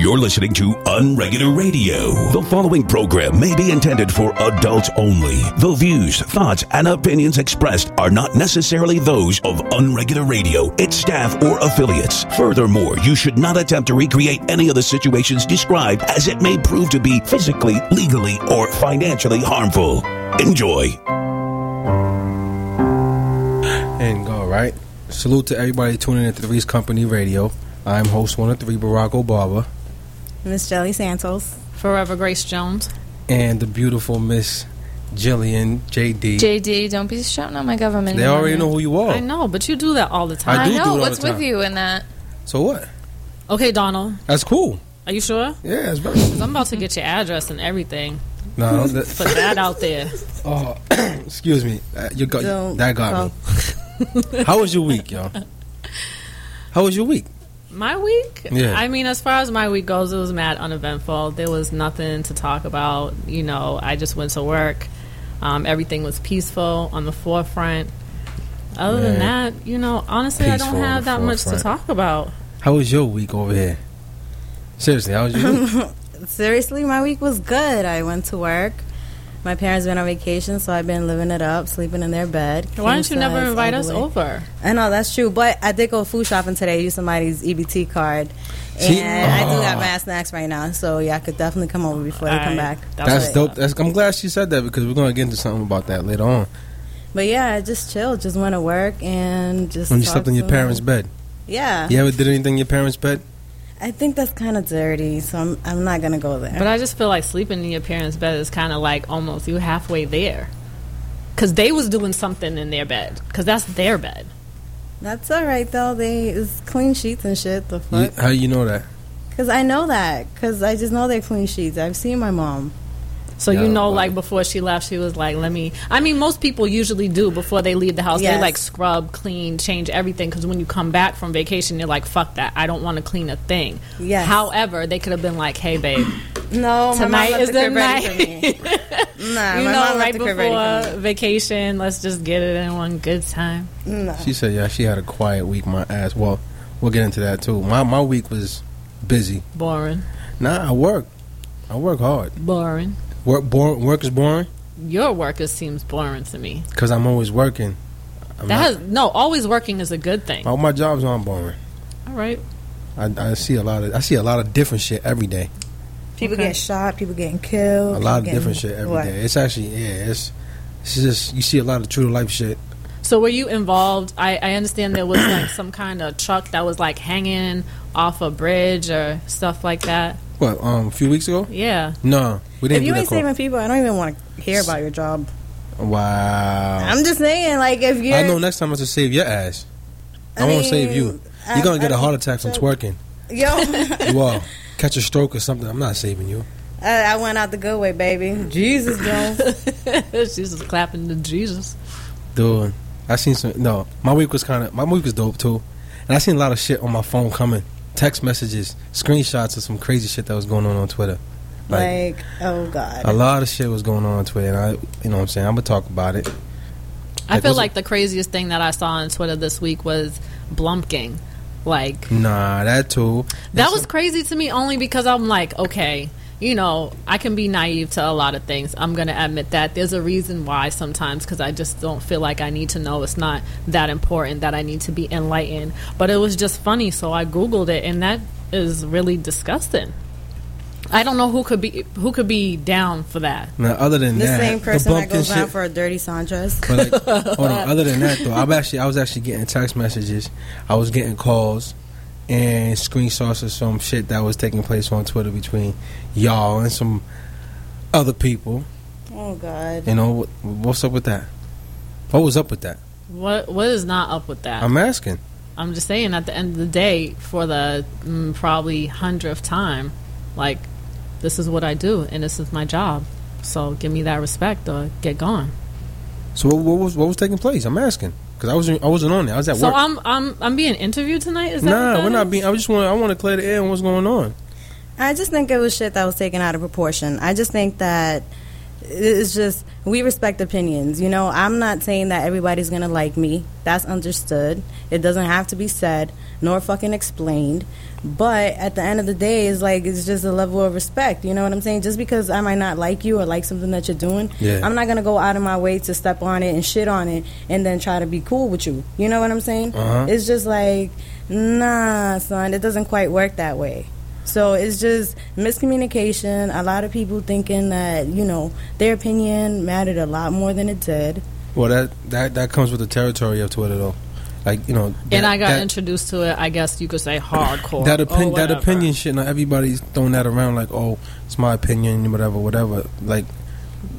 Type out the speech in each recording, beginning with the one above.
You're listening to Unregular Radio. The following program may be intended for adults only. The views, thoughts, and opinions expressed are not necessarily those of Unregular Radio, its staff, or affiliates. Furthermore, you should not attempt to recreate any of the situations described as it may prove to be physically, legally, or financially harmful. Enjoy. And go, right? Salute to everybody tuning in to Three's Company Radio. I'm host one of three, Barack Obama, Miss Jelly Santos. Forever Grace Jones. and the beautiful Miss Jillian JD. JD, don't be shouting out my government. they already know who you are. I know, but you do that all the time. I I do do it know. all What's the time. with you in that? So what? Okay, Donald, That's cool. are you sure? Yeah, it's very. 'Cause I'm about to get your address and everything. no, that, Put that out there. oh, excuse me. Uh, you got Don't- that got me. How was your week, y'all? How was your week? My week? Yeah. I mean, as far as my week goes, it was mad uneventful. There was nothing to talk about. You know, I just went to work. Um, everything was peaceful on the forefront. Other than that, you know, honestly, I don't have the that much to talk about. How was your week over here? Seriously, how was your week? Seriously, my week was good. I went to work. My parents been on vacation, so I've been living it up, sleeping in their bed. Why don't you never invite us over? I know that's true, but I did go food shopping today. Use somebody's EBT card, See? and I do Oh. got mad snacks right now. So yeah, I could definitely come over before they come back. That's That's right. dope. That's, I'm glad she said that because we're gonna get into something about that later on. But yeah, I just chilled, just went to work and just. When you talked slept in your to parents' bed. Yeah, You ever did anything in your parents' bed? I think that's kind of dirty, so I'm I'm not gonna go there. But I just feel like sleeping in your parents' bed is kind of like almost you halfway there, because they was doing something in their bed, because that's their bed. that's all right though. They it's clean sheets and shit. The You, fuck. how you know that? Because I know that. Because I just know they're clean sheets. I've seen my mom. So Yeah, you know, but- like before she left, she was like, "Let me." I mean, most people usually do before they leave the house. They like scrub, clean, change everything. Because when you come back from vacation, you're like, "Fuck that! I don't want to clean a thing." Yes. However, they could have been like, "Hey, babe, No, Tonight my mom left is the the crib ready for me. you my know, mom right left the for before vacation, let's just get it in one good time." me. Nah. She said, "Yeah, she had a quiet week." My ass. Well, we'll get into that too. My my week was busy. Boring, Nah, I work. I work hard. boring. Work boring. Work is boring Your work is, seems boring to me. because I'm always working. I'm That not- has no. Always working is a good thing. all my jobs aren't boring. All right. I, I see a lot of I see a lot of different shit every day. People Okay. getting shot, people getting killed. A lot of different shit every day. what? It's actually yeah. It's it's just you see a lot of true to life shit. So were you involved? I, I understand there was like some kind of truck that was like hanging off a bridge or stuff like that. What um a few weeks ago? Yeah. No, we didn't If you do ain't that. saving people, I don't even want to hear about your job. Wow. I'm just saying, like, if you're. I know next time I should save your ass. I, won't save you. I- You're gonna get I a heart attack from so- twerking. Yo, You are. Catch a stroke or something. I'm not saving you. I, I went out the good way, baby. Jesus, Jones. She's just clapping to Jesus. Dude, I seen some. No, my week was kind of. My week was dope too, and I seen a lot of shit on my phone coming. Text messages, screenshots of some crazy shit that was going on on Twitter. Like, like, oh God. a lot of shit was going on on Twitter, and I, you know, what I'm saying, I'm gonna talk about it. I Like, feel like the craziest thing that I saw on Twitter this week was blumpkin. Like Nah, that too. that was a- crazy to me only because I'm like, okay, you know, I can be naive to a lot of things. I'm going to admit that. There's a reason why sometimes because I just don't feel like I need to know. It's not that important that I need to be enlightened. But it was just funny, so I googled it, and that is really disgusting. I don't know who could be who could be down for that. Now, other than the that, same person the that goes bumpkin down for a dirty Sanchez. But like, hold on. Other than that, though, I'm actually I was actually getting text messages. I was getting calls and screenshots of some shit that was taking place on Twitter between y'all and some other people. Oh God. You know what, what's up with that? What was up with that? What what is not up with that? I'm asking. I'm just saying, at the end of the day, for the mm, probably hundredth time, like this is what I do and this is my job. So give me that respect or get gone. So what, what was what was taking place? I'm asking because I wasn't I wasn't on there. I was at So work. I'm I'm I'm being interviewed tonight. Is that what nah, that we're not being. I just want I want to clear the air on what's going on. I just think it was shit that was taken out of proportion. I just think that It's just we respect opinions. You know, I'm not saying that everybody's gonna like me. That's understood. It doesn't have to be said nor fucking explained. But at the end of the day, it's like it's just a level of respect. You know what I'm saying? Just because I might not like you or like something that you're doing, Yeah. I'm not gonna go out of my way to step on it and shit on it and then try to be cool with you. You know what I'm saying? Uh-huh. It's just like, nah, son, it doesn't quite work that way. So it's just miscommunication. A lot of people thinking that you know their opinion mattered a lot more than it did. Well, that that that comes with the territory of Twitter, though. Like you know, and I got that, introduced to it. I guess you could say hardcore. that opinion. That opinion shit. Now everybody's throwing that around like, oh, it's my opinion, whatever, whatever. Like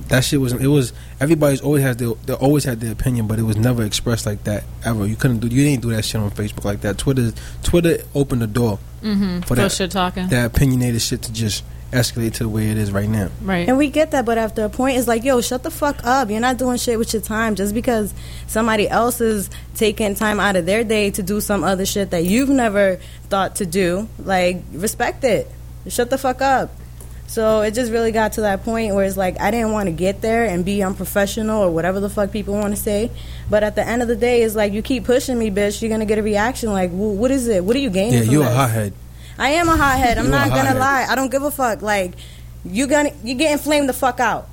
that shit was. It was. Everybody's always has their. They always had their opinion, but it was never expressed like that ever. You couldn't do. You didn't do that shit on Facebook like that. Twitter. Twitter opened the door Mm-hmm. for For that. shit talking. that opinionated shit to just escalate to the way it is right now. right. And we get that, but after a point, it's like, yo, shut the fuck up. You're not doing shit with your time just because somebody else is taking time out of their day to do some other shit that you've never thought to do. Like, respect it. Shut the fuck up. So it just really got to that point where it's like I didn't want to get there and be unprofessional or whatever the fuck people want to say. But at the end of the day, it's like you keep pushing me, bitch. You're gonna get a reaction. Like, wh- what is it? What are you gaining? Yeah, from you a this? hothead. I am a hothead. I'm You not gonna lie. I don't give a fuck. Like you gonna you getting flamed the fuck out.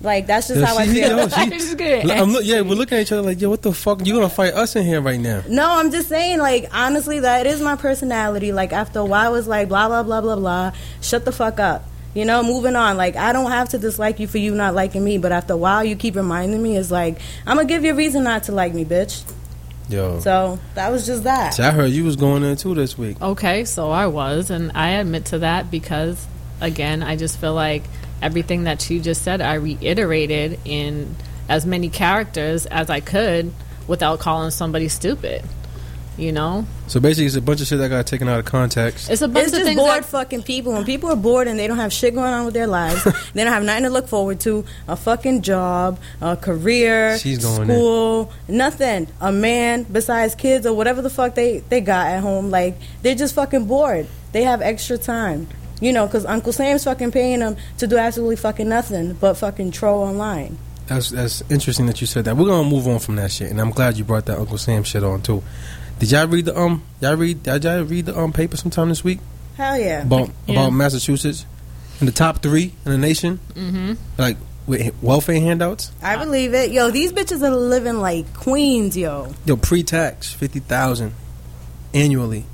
Like that's just Yo, how I feel. yo, she- Just. I'm look, yeah, we're looking at each other like, yo, what the fuck? You gonna fight us in here right now? No, I'm just saying, like, honestly, that is my personality. Like, after a while, it's like, blah, blah, blah, blah, blah. Shut the fuck up. You know, moving on. Like, I don't have to dislike you for you not liking me, but after a while, you keep reminding me, it's like, I'm gonna give you a reason not to like me, bitch. Yo, So, that was just that. See, I heard you was going in too this week. Okay, so I was, and I admit to that because, again, I just feel like everything that you just said, I reiterated in as many characters as I could without calling somebody stupid. You know, So basically, it's a bunch of shit that got taken out of context. it's a bunch It's of just things. bored that- fucking people. When people are bored and they don't have shit going on with their lives, they don't have nothing to look forward to, a fucking job, a career, She's going in. school, nothing. A man besides kids or whatever the fuck they, they got at home. Like, they're just fucking bored. They have extra time. You know, because Uncle Sam's fucking paying them to do absolutely fucking nothing but fucking troll online. That's that's interesting that you said that. We're gonna move on from that shit, and I'm glad you brought that Uncle Sam shit on too. Did y'all read the um? Y'all read? Did y'all read the um paper sometime this week Hell yeah. about Yeah. about Massachusetts in the top three in the nation? Mhm. Like with welfare handouts. I believe it. Yo, these bitches are living like queens, yo. Yo, pre-tax fifty thousand annually.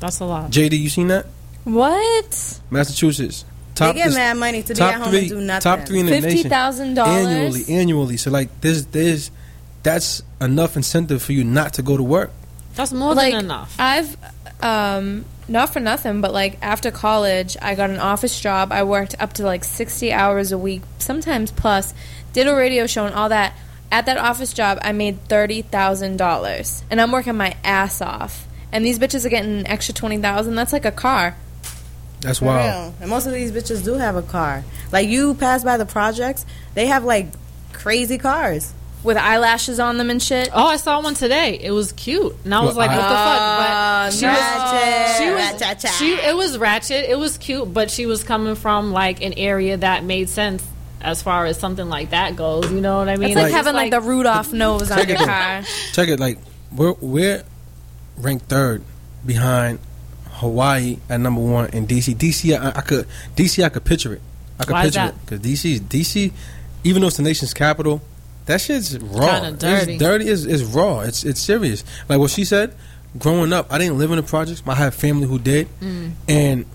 That's a lot. JD, you seen that? What? Massachusetts top they get this- mad money to be at home three and do nothing. top three in the Fifty nation thousand annually dollars. annually. Annually. So like this, there's that's enough incentive for you not to go to work. That's more Like than enough. I've, um, not for nothing, but like after college, I got an office job. I worked up to like sixty hours a week, sometimes plus. Did a radio show and all that. At that office job, I made thirty thousand dollars, and I'm working my ass off. And these bitches are getting an extra twenty thousand. That's like a car. That's For wild. real. And most of these bitches do have a car. Like you pass by the projects, they have like crazy cars. With eyelashes on them and shit. Oh, I saw one today. It was cute, and I was Well, like, I- "What the Uh, fuck?" But she was, ratchet, she was, ratchet. she, it was ratchet. It was cute, but she was coming from like an area that made sense as far as something like that goes. You know what I mean? It's like, Like- having like the Rudolph nose on Check your it car. Check it. Like we're we're ranked third behind Hawaii at number one and DC. DC, I, I could DC, I could picture it. I could Why is picture that? it because DC, DC, even though it's the nation's capital, that shit's raw. Kinda dirty. It's dirty. It's, it's raw. It's it's serious. Like what she said. Growing up, I didn't live in the projects. I had family who did, Mm. and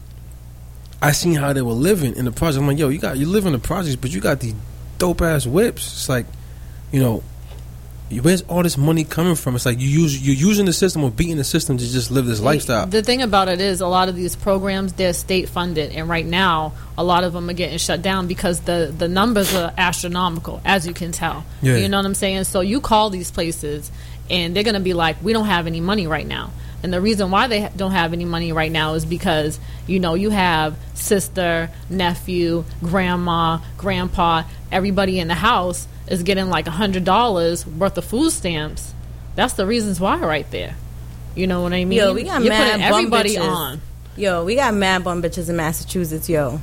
I seen how they were living in the projects. I'm like, yo, you got you live in the projects, but you got these dope ass whips. It's like, you know, where's all this money coming from? It's like you use you're using the system or beating the system to just live this lifestyle. The thing about it is, a lot of these programs they're state funded, and right now a lot of them are getting shut down because the the numbers are astronomical, as you can tell. Yeah. You know what I'm saying? So you call these places, and they're gonna be like, "We don't have any money right now." And the reason why they don't have any money right now is because you know you have sister, nephew, grandma, grandpa, everybody in the house is getting like a hundred dollars worth of food stamps. That's the reasons why, right there. You know what I mean? Yo, we got You're mad putting bum everybody bitches. on. Yo, we got mad bum bitches in Massachusetts, yo.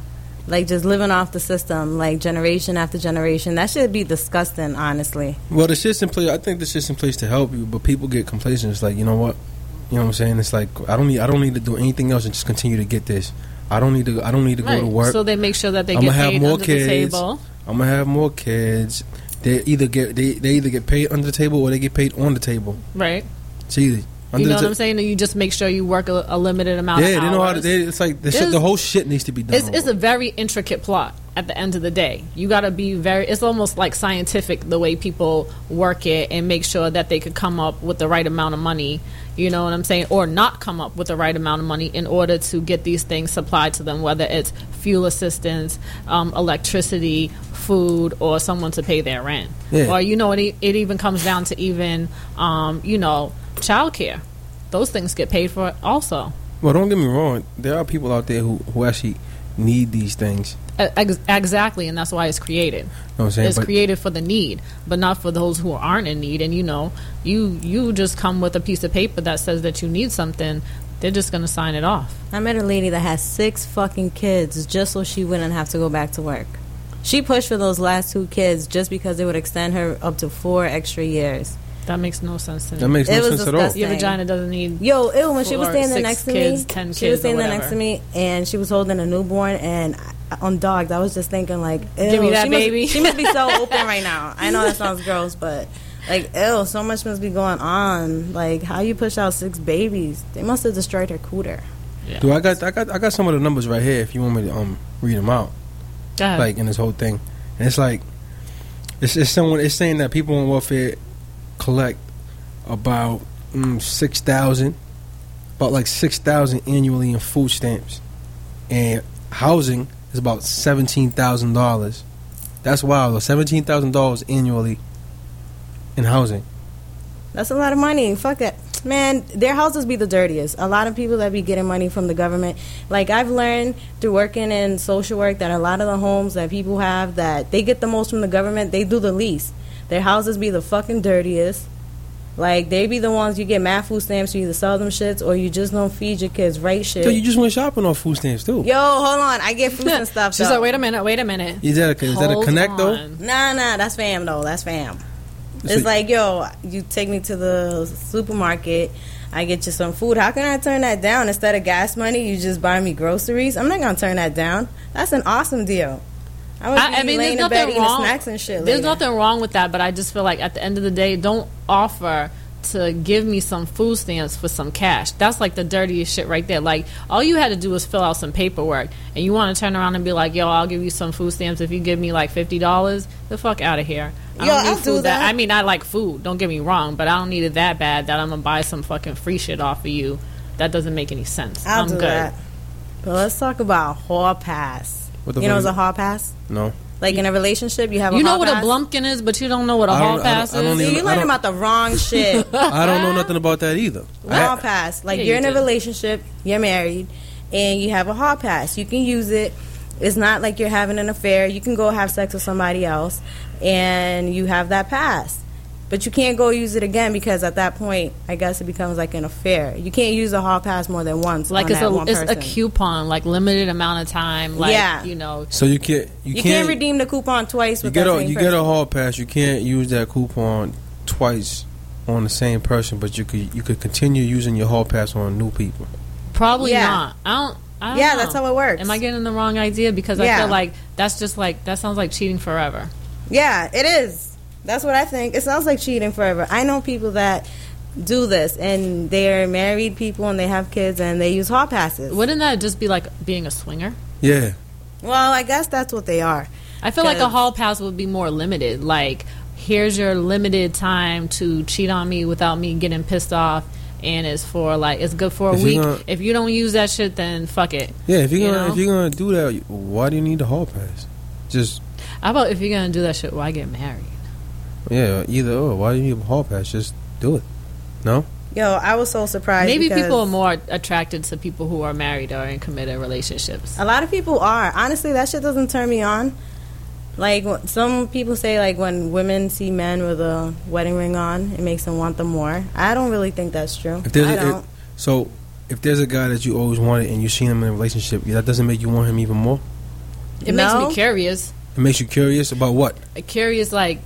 like just living off the system, like generation after generation. That should be disgusting, honestly. Well, the shit's in place. I think the shit's in place to help you, but people get complacent. It's like you know what, you know what I'm saying. It's like I don't need. I don't need to do anything else and just continue to get this. I don't need to. I don't need to go to work. So they make sure that they I'ma get have paid more under kids. the table. I'm gonna have more kids. They either get they, they either get paid under the table or they get paid on the table. Right. It's under You know what I'm saying? You just make sure you work a, a limited amount Yeah, they know how to. They, it's like the, shit, the whole shit needs to be done. It's, it's a very intricate plot at the end of the day. You got to be very, it's almost like scientific the way people work it and make sure that they could come up with the right amount of money, you know what I'm saying? Or not come up with the right amount of money in order to get these things supplied to them, whether it's fuel assistance, um, electricity, food, or someone to pay their rent. Yeah. Or, you know, it, it even comes down to even, um, you know, childcare. Those things get paid for also. well, don't get me wrong. There are people out there who who actually need these things. Exactly, and that's why it's created. You know what I'm saying? It's created for the need, but not for those who aren't in need. And you know, you you just come with a piece of paper that says that you need something. They're just gonna sign it off. I met a lady that has six fucking kids just so she wouldn't have to go back to work. She pushed for those last two kids just because it would extend her up to four extra years. That makes no sense to me. that makes no It was sense at all. disgusting. Your vagina doesn't need. Yo, ew, when she was standing six next to kids, me, 10 she was kids or standing next to me, and she was holding a newborn, and I- on dogs, I was just thinking like, ew, Give me that she must- baby. she must be so open right now. I know that sounds gross, but like, ew, so much must be going on. Like, how you push out six babies? They must have destroyed her cooter. Yeah. Dude, I got I got I got some of the numbers right here. If you want me to um read them out, Go ahead. like in this whole thing, and it's like it's it's someone it's saying that people on welfare collect about mm, six thousand, about like six thousand annually in food stamps, and housing is about seventeen thousand dollars. That's wild. Seventeen thousand dollars annually in housing. That's a lot of money. Fuck that. Man, their houses be the dirtiest. A lot of people that be getting money from the government. Like I've learned through working in social work that a lot of the homes that people have that they get the most from the government, they do the least. Their houses be the fucking dirtiest. Like they be the ones you get mad food stamps, you either sell them shits or you just don't feed your kids right shit. So you just went shopping on food stamps too. Yo, hold on. I get food and stuff. She's though. like, wait a minute, wait a minute. Is that a, is that a Hold connect though? on. Nah, nah, that's fam though. That's fam. So- It's like, yo, you take me to the supermarket, I get you some food. How can I turn that down? Instead of gas money, you just buy me groceries. I'm not gonna turn that down. That's an awesome deal. I would I, I mean, there's nothing wrong. snacks and shit. There's later. nothing wrong with that, but I just feel like at the end of the day, don't offer to give me some food stamps for some cash. That's like the dirtiest shit right there. Like all you had to do was fill out some paperwork, and you want to turn around and be like, "Yo, I'll give you some food stamps if you give me like fifty dollars." The fuck out of here. I Yo, don't need I'll food do that. I mean, I like food. Don't get me wrong, but I don't need it that bad that I'm gonna buy some fucking free shit off of you. That doesn't make any sense. I'll am do good. that. But let's talk about hall pass. What the You know it's a hall pass? No. Like in a relationship, you have a You know hall what a pass? blumpkin is, but you don't know what a hall don't- I don't- pass I don't is. See, you I learning about the wrong shit. I don't know nothing about that either. I- hall pass. Like Yeah, you're you in a relationship, you're married, and you have a hall pass. You can use it. It's not like you're having an affair. You can go have sex with somebody else, and you have that pass. But you can't go use it again because at that point, I guess it becomes like an affair. You can't use a hall pass more than once. like on it's that a one it's a coupon, like limited amount of time. Like Yeah. you know, So you can't you, You can't, can't redeem the coupon twice you get that a same you person. get a hall pass. You can't use that coupon twice on the same person, but you could you could continue using your hall pass on new people. probably Yeah. not. I don't. I don't Yeah, know. that's how it works. Am I getting the wrong idea? Because I feel like that's just like that sounds like cheating forever. Yeah, it is. That's what I think. It sounds like cheating forever. I know people that do this and they're married people and they have kids and they use hall passes. Wouldn't that just be like being a swinger? Yeah. Well, I guess that's what they are. I feel like a hall pass would be more limited. Like, here's your limited time to cheat on me without me getting pissed off, and it's for like it's good for a If week. gonna- if you don't use that shit, then fuck it. Yeah, if you're You gonna know? if you're gonna do that, why do you need the hall pass? Just How about if you're gonna do that shit? Why get married? Yeah, either or. Why do you need a hall pass? Just do it. No. Yo, I was so surprised. Maybe people are more attracted to people who are married or in committed relationships. A lot of people are. Honestly, that shit doesn't turn me on. Like some people say, like when women see men with a wedding ring on, it makes them want them more. I don't really think that's true. If there's I a, don't. if, so, if there's a guy that you always wanted and you seen him in a relationship, that doesn't make you want him even more. It makes me curious. It makes you curious about what? Curious, like,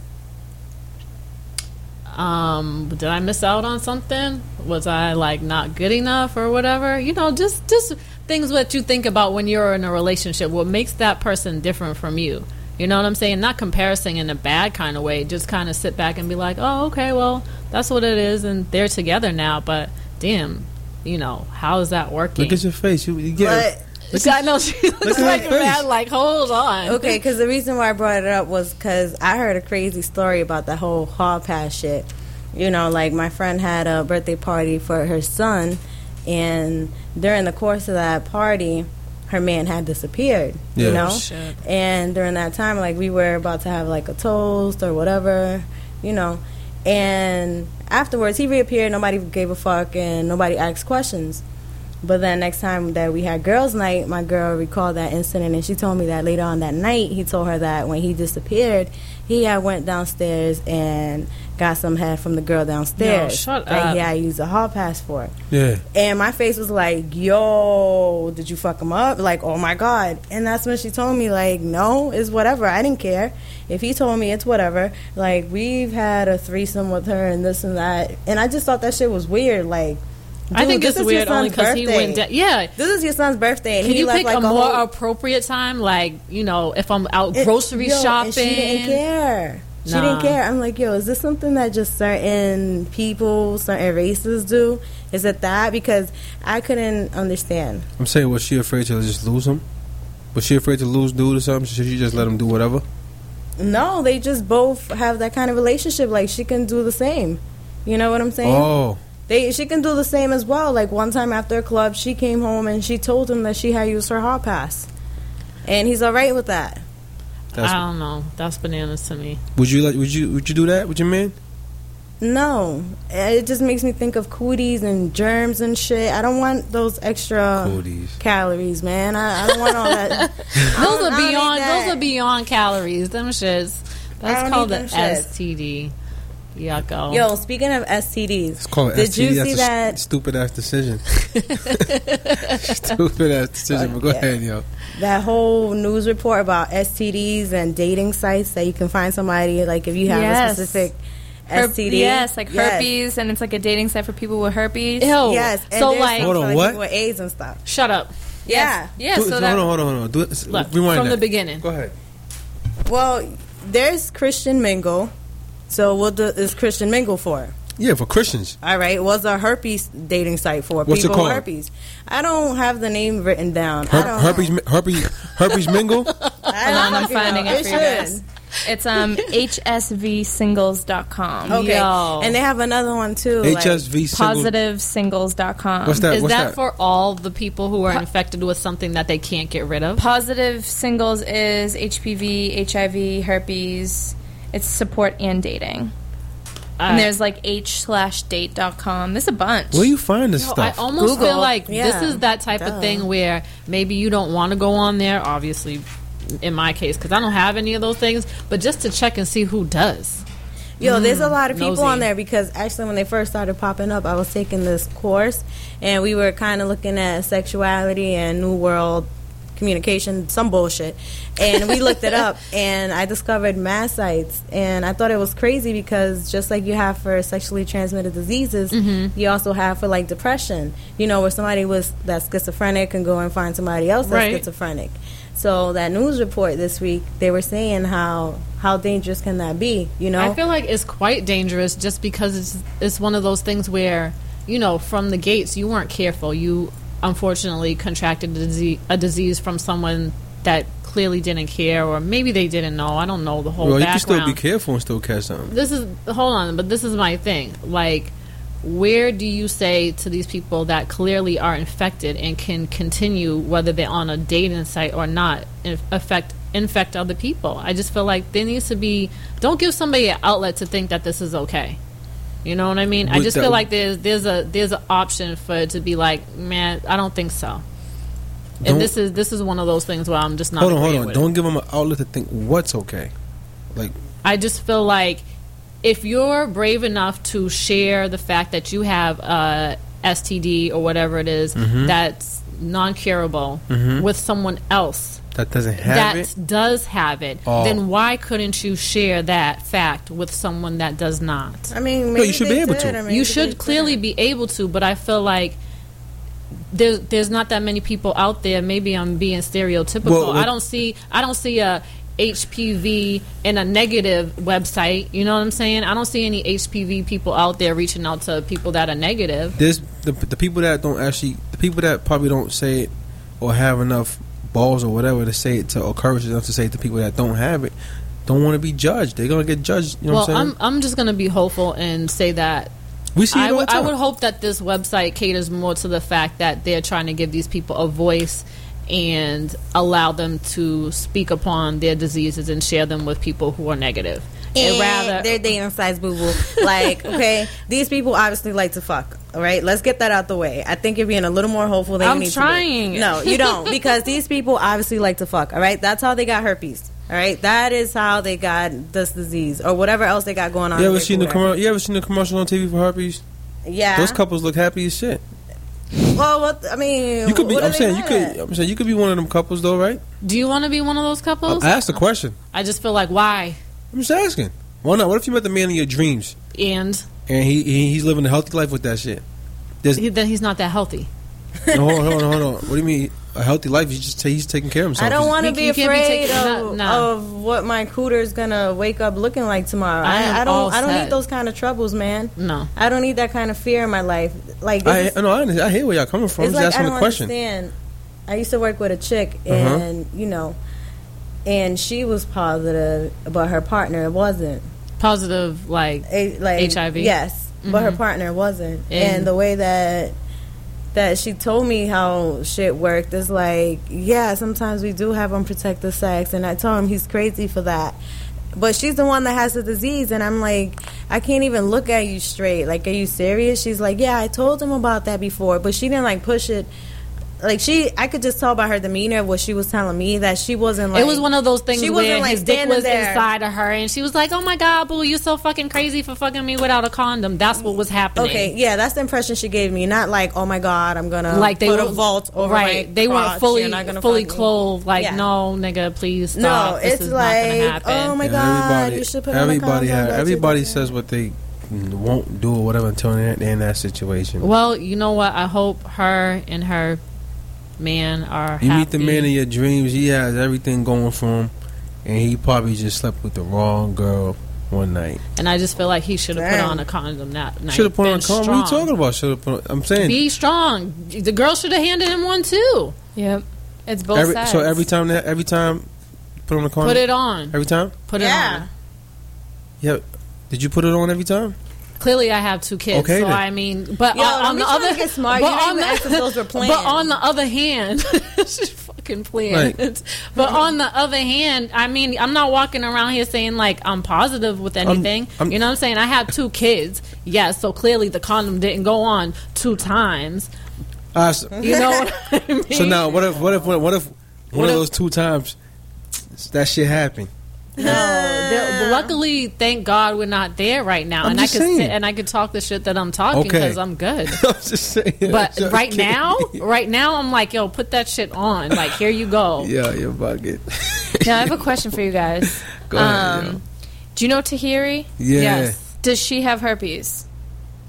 um, did I miss out on something? Was I like not good enough or whatever? You know, just just things that you think about when you're in a relationship. What makes that person different from you? You know what I'm saying? Not comparison in a bad kind of way. Just kind of sit back and be like, oh, okay, well, that's what it is, and they're together now. But damn, you know, how is that working? Look at your face. You, you get. But Look I know she looks look at like her a face. man. Like, hold on. Okay, because the reason why I brought it up was because I heard a crazy story about the whole hall pass shit. You know, like my friend had a birthday party for her son, and during the course of that party, her man had disappeared. Yeah. You know, Shit. and during that time, like we were about to have like a toast or whatever, you know, and afterwards he reappeared. Nobody gave a fuck, and nobody asked questions. But then next time that we had girls' night, my girl recalled that incident, and she told me that later on that night, he told her that when he disappeared, he had went downstairs and got some head from the girl downstairs shut that up. he had used a hall pass for. Yeah. And my face was like, "Yo, did you fuck him up?" Like, "Oh my god!" And that's when she told me, like, "No, it's whatever. I didn't care. If he told me, it's whatever. Like, we've had a threesome with her and this and that, and I just thought that shit was weird. Like, I think this it's is your weird only son's because he birthday. went down. Yeah. This is your son's birthday, and Can he you left pick like a a more whole appropriate time? Like, you know, if I'm out it- grocery yo, shopping. And she didn't care. She Nah. didn't care. I'm like, yo, is this something that just certain people, certain races do? Is it that? Because I couldn't understand. I'm saying, was she afraid to just lose him? Was she afraid to lose dude or something? Should she just let him do whatever? No, they just both have that kind of relationship. Like she can do the same. You know what I'm saying? Oh, They she can do the same as well. Like one time after a club, she came home and she told him that she had used her hall pass, and he's all right with that. that's. I don't know. That's bananas to me. would you like? Would you? Would you do that with your man? No, uh, it just makes me think of cooties and germs and shit. I don't want those extra Cooties. calories, man. I, I don't want all that. Those are I don't need beyond. Those are beyond calories. Them shits. That's called the an them. STD. Yucko. Yo, speaking of STDs, It's called Did STD. you That's see a that- st- stupid ass decision? stupid ass decision. But go Yeah. ahead, yo. that whole news report about STDs and dating sites that you can find somebody like if you have Yes. a specific Herp- STD. Yes, like Yes. herpes, and it's like a dating site for people with herpes. Ew. Yes. and So like, some Hold on, like, what? with AIDS and stuff. shut up. Yeah. Yeah, Do- so hold that on, hold on, hold on. Do it. Look, rewind from that. the beginning. Go ahead. Well, there's Christian Mingle. So what do, is Christian Mingle for? Yeah, for Christians. All right, what's a herpes dating site for? What's people with called? herpes. I don't have the name written down. I Her- don't herpes, know. herpes, herpes mingle. I don't I'm finding know. it for you should. guys. It's um hsvsingles.com. Okay, Yo. and they have another one too. like- HSV single. Positivesingles.com. What's that? Is What's that, that? for all the people who are infected with something that they can't get rid of? Positive singles is HPV, HIV, herpes. It's support and dating. I- And there's like h slash date.com. There's a bunch. Where you find this No, I almost Google. feel like Yeah. this is that type Duh. of thing where maybe you don't want to go on there. Obviously, in my case, because I don't have any of those things, but just to check and see who does. Yo, there's a mm, lot of people nosy. on there because actually, when they first started popping up, I was taking this course, and we were kind of looking at sexuality and new world communication, some bullshit, and we looked it up, and I discovered mass sites, and I thought it was crazy because just like you have for sexually transmitted diseases, mm-hmm. you also have for like depression. You know, where somebody was that's schizophrenic can go and find somebody else that's Right. schizophrenic. So that news report this week, they were saying how how dangerous can that be? You know, I feel like it's quite dangerous just because it's it's one of those things where you know from the gates you weren't careful. You unfortunately contracted a disease, a disease from someone that clearly didn't care, or maybe they didn't know. I don't know the whole well, you can still be careful and still catch something. this is hold on, but this is my thing. Like, where do you say to these people that clearly are infected and can continue, whether they're on a dating site or not, affect infect other people? I just feel like there needs to be. Don't give somebody an outlet to think that this is okay. You know what I mean? I just feel like there's there's a there's an option for it to be like, man, I don't think so. Don't- And this is this is one of those things where I'm just not. Hold on, hold on. Don't give them an outlet to think what's okay. Like, I just feel like if you're brave enough to share the fact that you have a STD or whatever it is, Mm-hmm. that's non-curable Mhm. with someone else That doesn't have that it. does have it, Oh. then why couldn't you share that fact with someone that does not? I mean, maybe you should they be able did, to. you should clearly didn't. be able to, but I feel like there's there's not that many people out there. Maybe I'm being stereotypical. Well, I don't see I don't see a HPV in a negative website. You know what I'm saying? I don't see any HPV people out there reaching out to people that are negative. There's the the people that don't actually the people that probably don't say it or have enough balls or whatever to say it to or courage enough to say it to people that don't have it don't want to be judged. They're gonna get judged. You know well, what I'm I'm? I'm just gonna be hopeful and say that we see I the I would hope that this website caters more to the fact that they're trying to give these people a voice and allow them to speak upon their diseases and share them with people who are negative. And And rather, they're dating size boo boo. Like, okay, these people obviously like to fuck. All right, let's get that out the way. I think you're being a little more hopeful than I'm you need trying. to be. No, you don't, because these people obviously like to fuck. All right, that's how they got herpes. All right, that is how they got this disease or whatever else they got going on. you ever seen the cooter. commercial? You ever seen the commercial on TV for herpes? Yeah. Those couples look happy as shit. well, what I mean, You could be. what I'm saying you could. I'm saying you could be one of them couples though, right? do you want to be one of those couples? I asked the question. I just feel like why I'm just asking. Why not? What if you met the man of your dreams and and he, he he's living a healthy life with that shit? There's, he, then he's not that healthy. no, hold on, hold on, hold on. What do you mean a healthy life? He's just he's taking care of himself. I don't He's- want to You- be you can't be afraid taking- of, no, no. of what my cooter's gonna wake up looking like tomorrow. I am I, I all don't. I don't set. need those kind of troubles, man. No. I don't need that kind of fear in my life. Like I, this is- I know. I, understand. I hear where y'all coming from. I'm it's just like I asking don't the question. understand. I used to work with a chick, Uh-huh. and you know, and she was positive, but her partner wasn't. Positive, like A, like HIV? Yes, but her Mhm. partner wasn't. And- And, the way that that she told me how shit worked is like, yeah, sometimes we do have unprotected sex, and I told him he's crazy for that. But she's the one that has the disease, and I'm like, I can't even look at you straight. Like, are you serious? She's like, yeah, I told him about that before, but she didn't like push it. Like she, I could just tell by her demeanor what she was telling me that she wasn't like. it was one of those things she where wasn't, like, his dick was there. inside of her, and she was like, "Oh my god, boo, you're so fucking crazy for fucking me without a condom." That's what was happening. Okay, yeah, that's the impression she gave me. Not like, oh my god, I'm gonna like they put were a vault over right. my they crotch, weren't fully not gonna fully clothed. Like, Yeah. no, nigga, please No, stop. this it's is like, not oh my Yeah, god, everybody, you should put on a condom. have, that you everybody don't. says what they won't do or whatever until they're they're in that situation. well, you know what? I hope her and her man are. you meet the man of your dreams. He has everything going for him, and he probably just slept with the wrong girl one night. and I just feel like he should have put on a condom that night. Should have put on a Been condom. What are you talking about? Should have put. On, I'm saying Be strong. The girl should have handed him one too. Yep. It's both every, sides. so every time that every time put on a condom. Put it on. every time. Put it Yeah. on. Yeah. Yep. Did you put it on every time? Clearly, I have two kids, Okay, so then. I mean, but Yo, on, on the other, get smart. but You on the, ask those were But on the other hand, she's fucking planned. but on the other hand, I mean, I'm not walking around here saying like I'm positive with anything. I'm- you know what I'm saying? I have two kids. Yes, so clearly the condom didn't go on two times. Uh, so, You know what I mean? so now, what if what if what if one What of if- those two times that shit happened? No, luckily, thank God we're not there right now, I'm and I just could saying. sit and I could talk the shit that I'm talking Okay. because I'm good. I'm just saying. But So- right now, right now, I'm like, yo, put that shit on. Like, here you go. yeah, you're bugging. Now, I have a question for you guys. Go ahead, um, yo. do you know Tahiry? Yeah. Yes. Does she have herpes?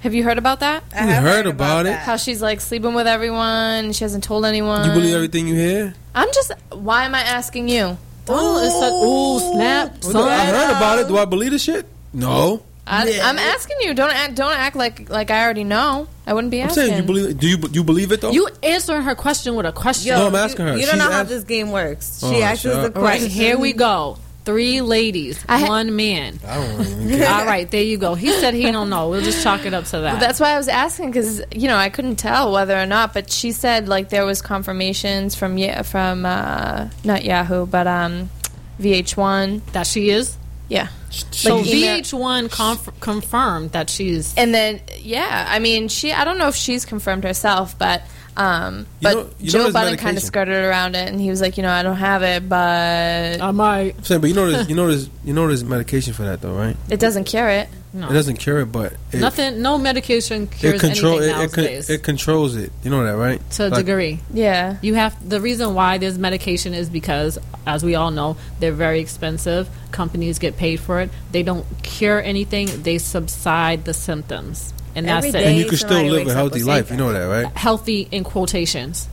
Have you heard about that? I You have heard about it? How she's like sleeping with everyone. She hasn't told anyone. You believe everything you hear? I'm just. Why am I asking you? Oh, it's like, ooh, snap, Well, I heard about it. Do I believe the shit? No. I, Yeah. I'm asking you. Don't act. Don't act like like I already know. I wouldn't be I'm asking. saying you believe. Do you you believe it though? You answering her question with a question. Yo, No, I'm you- asking her. You, don't She's know how asked- this game works. She Oh, asks shut us the up. All right, question. here we go. Three ladies, I ha- one man. I don't even. All right, there you go. He said he don't know. We'll just chalk it up to that. Well, that's why I was asking because you know I couldn't tell whether or not. But she said like there was confirmations from yeah from uh, not Yahoo but um, VH1. that she is. Yeah, So Like VH1 conf- confirmed that she's. and then yeah, I mean she. I don't know if she's confirmed herself, but. Um, You but know- you Joe there's Budden kind of skirted around it, and he was like, you know, I don't have it, but I might. I'm saying, but you know, there's, you know, there's, you know, there's medication for that though, right? it doesn't cure it. No. It doesn't cure it, but it, Nothing. No medication cures it control anything it, it, it controls it. You know that, right? to a Like, degree. Yeah. You have the reason why there's medication is because, as we all know, they're very expensive. Companies get paid for it. They don't cure anything. They subside the symptoms, and that's Every it. And you can still live a healthy life. You know that, right? Healthy in quotations,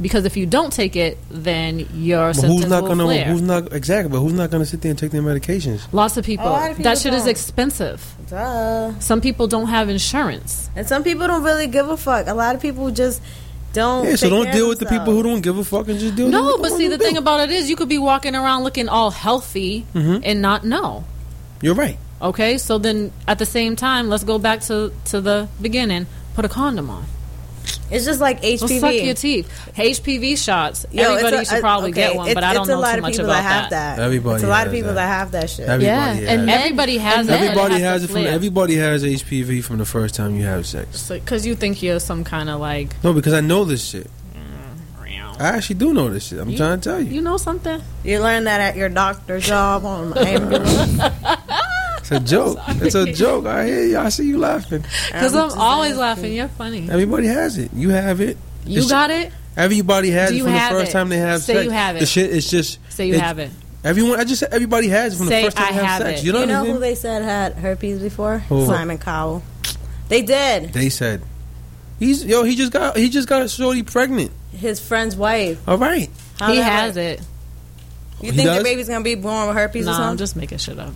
because if you don't take it, then your But symptoms who's not will gonna? flare. Who's not exactly? But who's not gonna sit there and take their medications? Lots of people. A lot of people that shit is don't. expensive. Duh. Some people don't have insurance. And some people don't really give a fuck. A lot of people just don't. Yeah, so don't deal of with the people who don't give a fuck and just deal. with No, what but see, the thing do. about it is, you could be walking around looking all healthy Mhm. and not know. you're right. Okay, so then at the same time, let's go back to to the beginning. Put a condom on. It's just like Well, HPV. suck your teeth. HPV shots. Yo, Everybody a- should probably okay, get one, it's- but I don't it's know a lot too of much people about that have that. that. Everybody It's a lot of people that. that have that shit. Everybody Yeah, has and it. Everybody has and it. Everybody and has it from everybody has HPV from the first time you have sex. because you think you're some kind of like No, because I know this shit. Mm, I actually do know this shit. I'm You- trying to tell you. you know something. You learned that at your doctor's job on the ambulance. It's a joke. It's a joke. I hear you. I see you laughing. Because I'm I'm, always asking. laughing. You're funny. Everybody has it. You have it. You It's- got it. Everybody has it from the first it? time they have Say sex. you have it. The shit is just Say you it- have it. Everyone, I just said everybody has it from Say, the first time "I they have, have sex. it." You know you what know I who mean? they said had herpes before? Who? Simon Cowell. They did. They said he's yo. He just got he just got shorty pregnant. His friend's wife. All right. How he has work? it. You He think does? the baby's gonna be born with herpes No, or I'm something? just making shit up.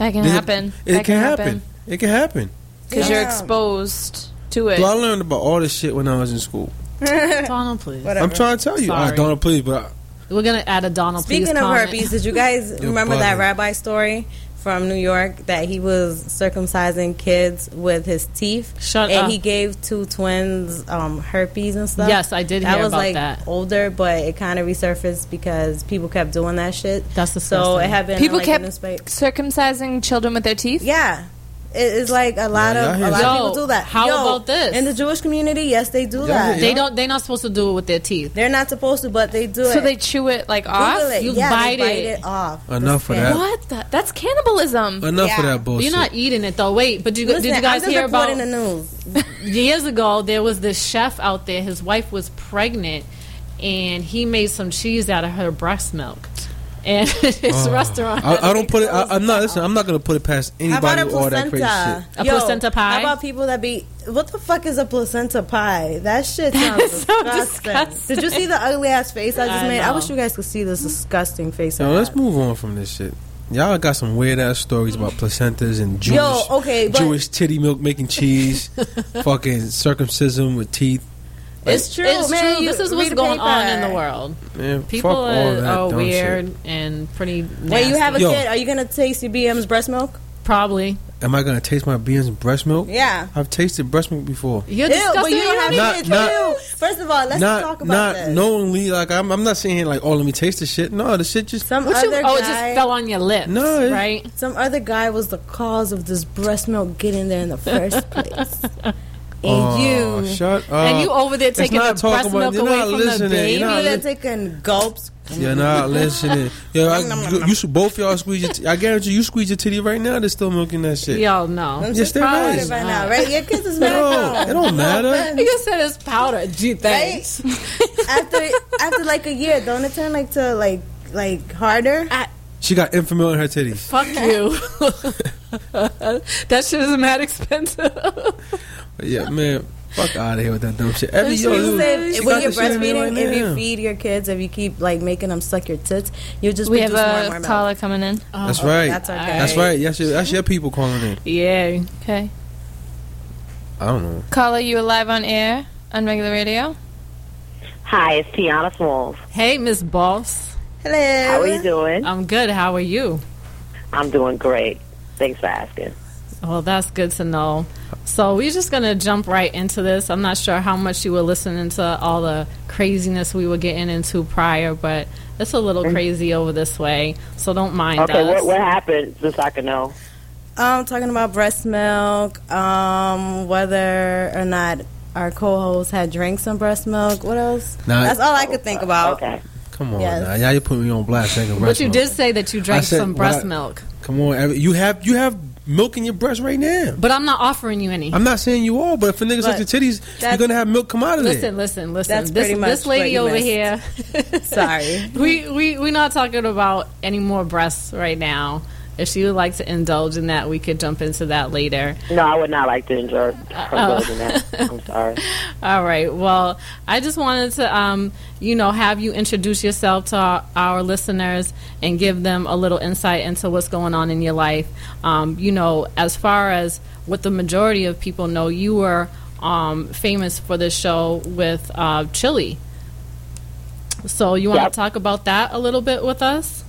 That can It- happen. It, that can happen. It can happen. because you're exposed to it. So I learned about all this shit when I was in school. Donald, please. Whatever. I'm trying to tell you. Uh, Sorry. I don't please, but We're gonna add a Donald. please Speaking of comment. herpes, did you guys remember that rabbi story from New York that he was circumcising kids with his teeth? Shut and up. he gave two twins um, herpes and stuff. Yes, I did that hear was about like that. older, but it kind of resurfaced because people kept doing that shit. That's the So it happened. People like, kept in circumcising children with their teeth. Yeah. It- It's like a lot Yeah, of a lot hear- of people do that. how Yo, about this? in the Jewish community? Yes, they do Y'all that. hear- They don't. They're not supposed to do it with their teeth. They're not supposed to, but they do So it. they chew it like Google off. it. You yeah, bite they bite it. it off. Enough for that. What? The? That's cannibalism. enough Yeah. of that bullshit. You're not eating it though. Wait, but you, Listen, did you guys I'm just hear about reporting the news? years ago? There was this chef out there. His wife was pregnant, and he made some cheese out of her breast milk. And it's Oh. restaurant. I, I don't put it. I, I'm not. Listen, I'm not gonna put it past How about anybody a with all that crazy placenta? shit. A placenta pie? How about people that be? What the fuck is a placenta pie? That shit sounds is so disgusting. disgusting. Did you see the ugly ass face I just I made? I wish you guys could see this disgusting face. Yo, let's move on from this shit. Y'all got some weird ass stories about placentas and Jewish, Yo, okay, but Jewish titty milk making cheese, fucking circumcision with teeth. It's true, It's man. true. This is what's read the going on in the world. Man, People fuck all are, that are weird shit. and pretty. Nasty. When you have a Yo. kid, are you gonna taste your BM's breast milk? probably. Am I gonna taste my beans breast milk? Yeah. I've tasted breast milk before. You're Ew, disgusting. but you don't have Not- kids. not- First of all, let's not talk about not this. knowingly. Like I'm, I'm not saying here like, oh, let me taste the shit. No, the shit just. Some What you- other oh, it just fell on your lips. No, it- right? some other guy was the cause of this breast milk getting there in the first place. And Oh, you, shut up. and you over there taking the breast about- milk away not from the baby. You're not you there li- taking gulps. You're not listening. Yo, I, mm-hmm. you, you should both y'all squeeze your. T- I guarantee you squeeze your titty right now. They're still milking that shit. Y'all know. I'm Yes, just there proud is. right now, right? Your kids is No, it don't matter. You said it's powder. Gee, Right? thanks. after after like a year, don't it turn like to like like harder? She got Enfamil in her titties. Fuck you. that shit is mad expensive. But yeah, man, fuck out of here with that dumb shit. Every That's yo, You yo, say she when you're the shit in there breastfeeding, right if you feed your kids, if you keep like making them suck your tits, you just We have produce more more a milk. caller coming in. Oh, that's Oh, right. That's okay. That's right. Yes, your- that's your people calling in. Yeah. Okay. I don't know. Caller, you alive on air on regular radio. Hi, it's Tiana Smalls. Hey, Miss Boss. Hello. How are you doing? I'm good. How are you? I'm doing great. Thanks for asking. Well, that's good to know. So we're just gonna jump right into this. I'm not sure how much you were listening to all the craziness we were getting into prior, but it's a little crazy over this way. So don't mind Okay, us. what, what happened? Just so I can know. Um, talking about breast milk, um, whether or not our co-host had drank some breast milk. What else? Now- That's all I could think about. Okay. Come on, Yes. now. Now you put me on blast. Drinking but you milk. did say that you drank said some breast I- milk. Come on, you have you have milk in your breast right now. But I'm not offering you any. I'm not saying you all, but if a nigga sucks your titties, you're gonna have milk come out of Listen, there. listen, listen. That's this, pretty much this lady what you over missed. here. Sorry. we we we're not talking about any more breasts right now. If she would like to indulge in that, we could jump into that later. No, I would not like to enjoy Oh. indulge in that. I'm sorry. All right. Well, I just wanted to, um, you know, have you introduce yourself to our, our listeners and give them a little insight into what's going on in your life. Um, you know, as far as what the majority of people know, you were um, famous for this show with uh, Chilli. So you want Yep. to talk about that a little bit with us?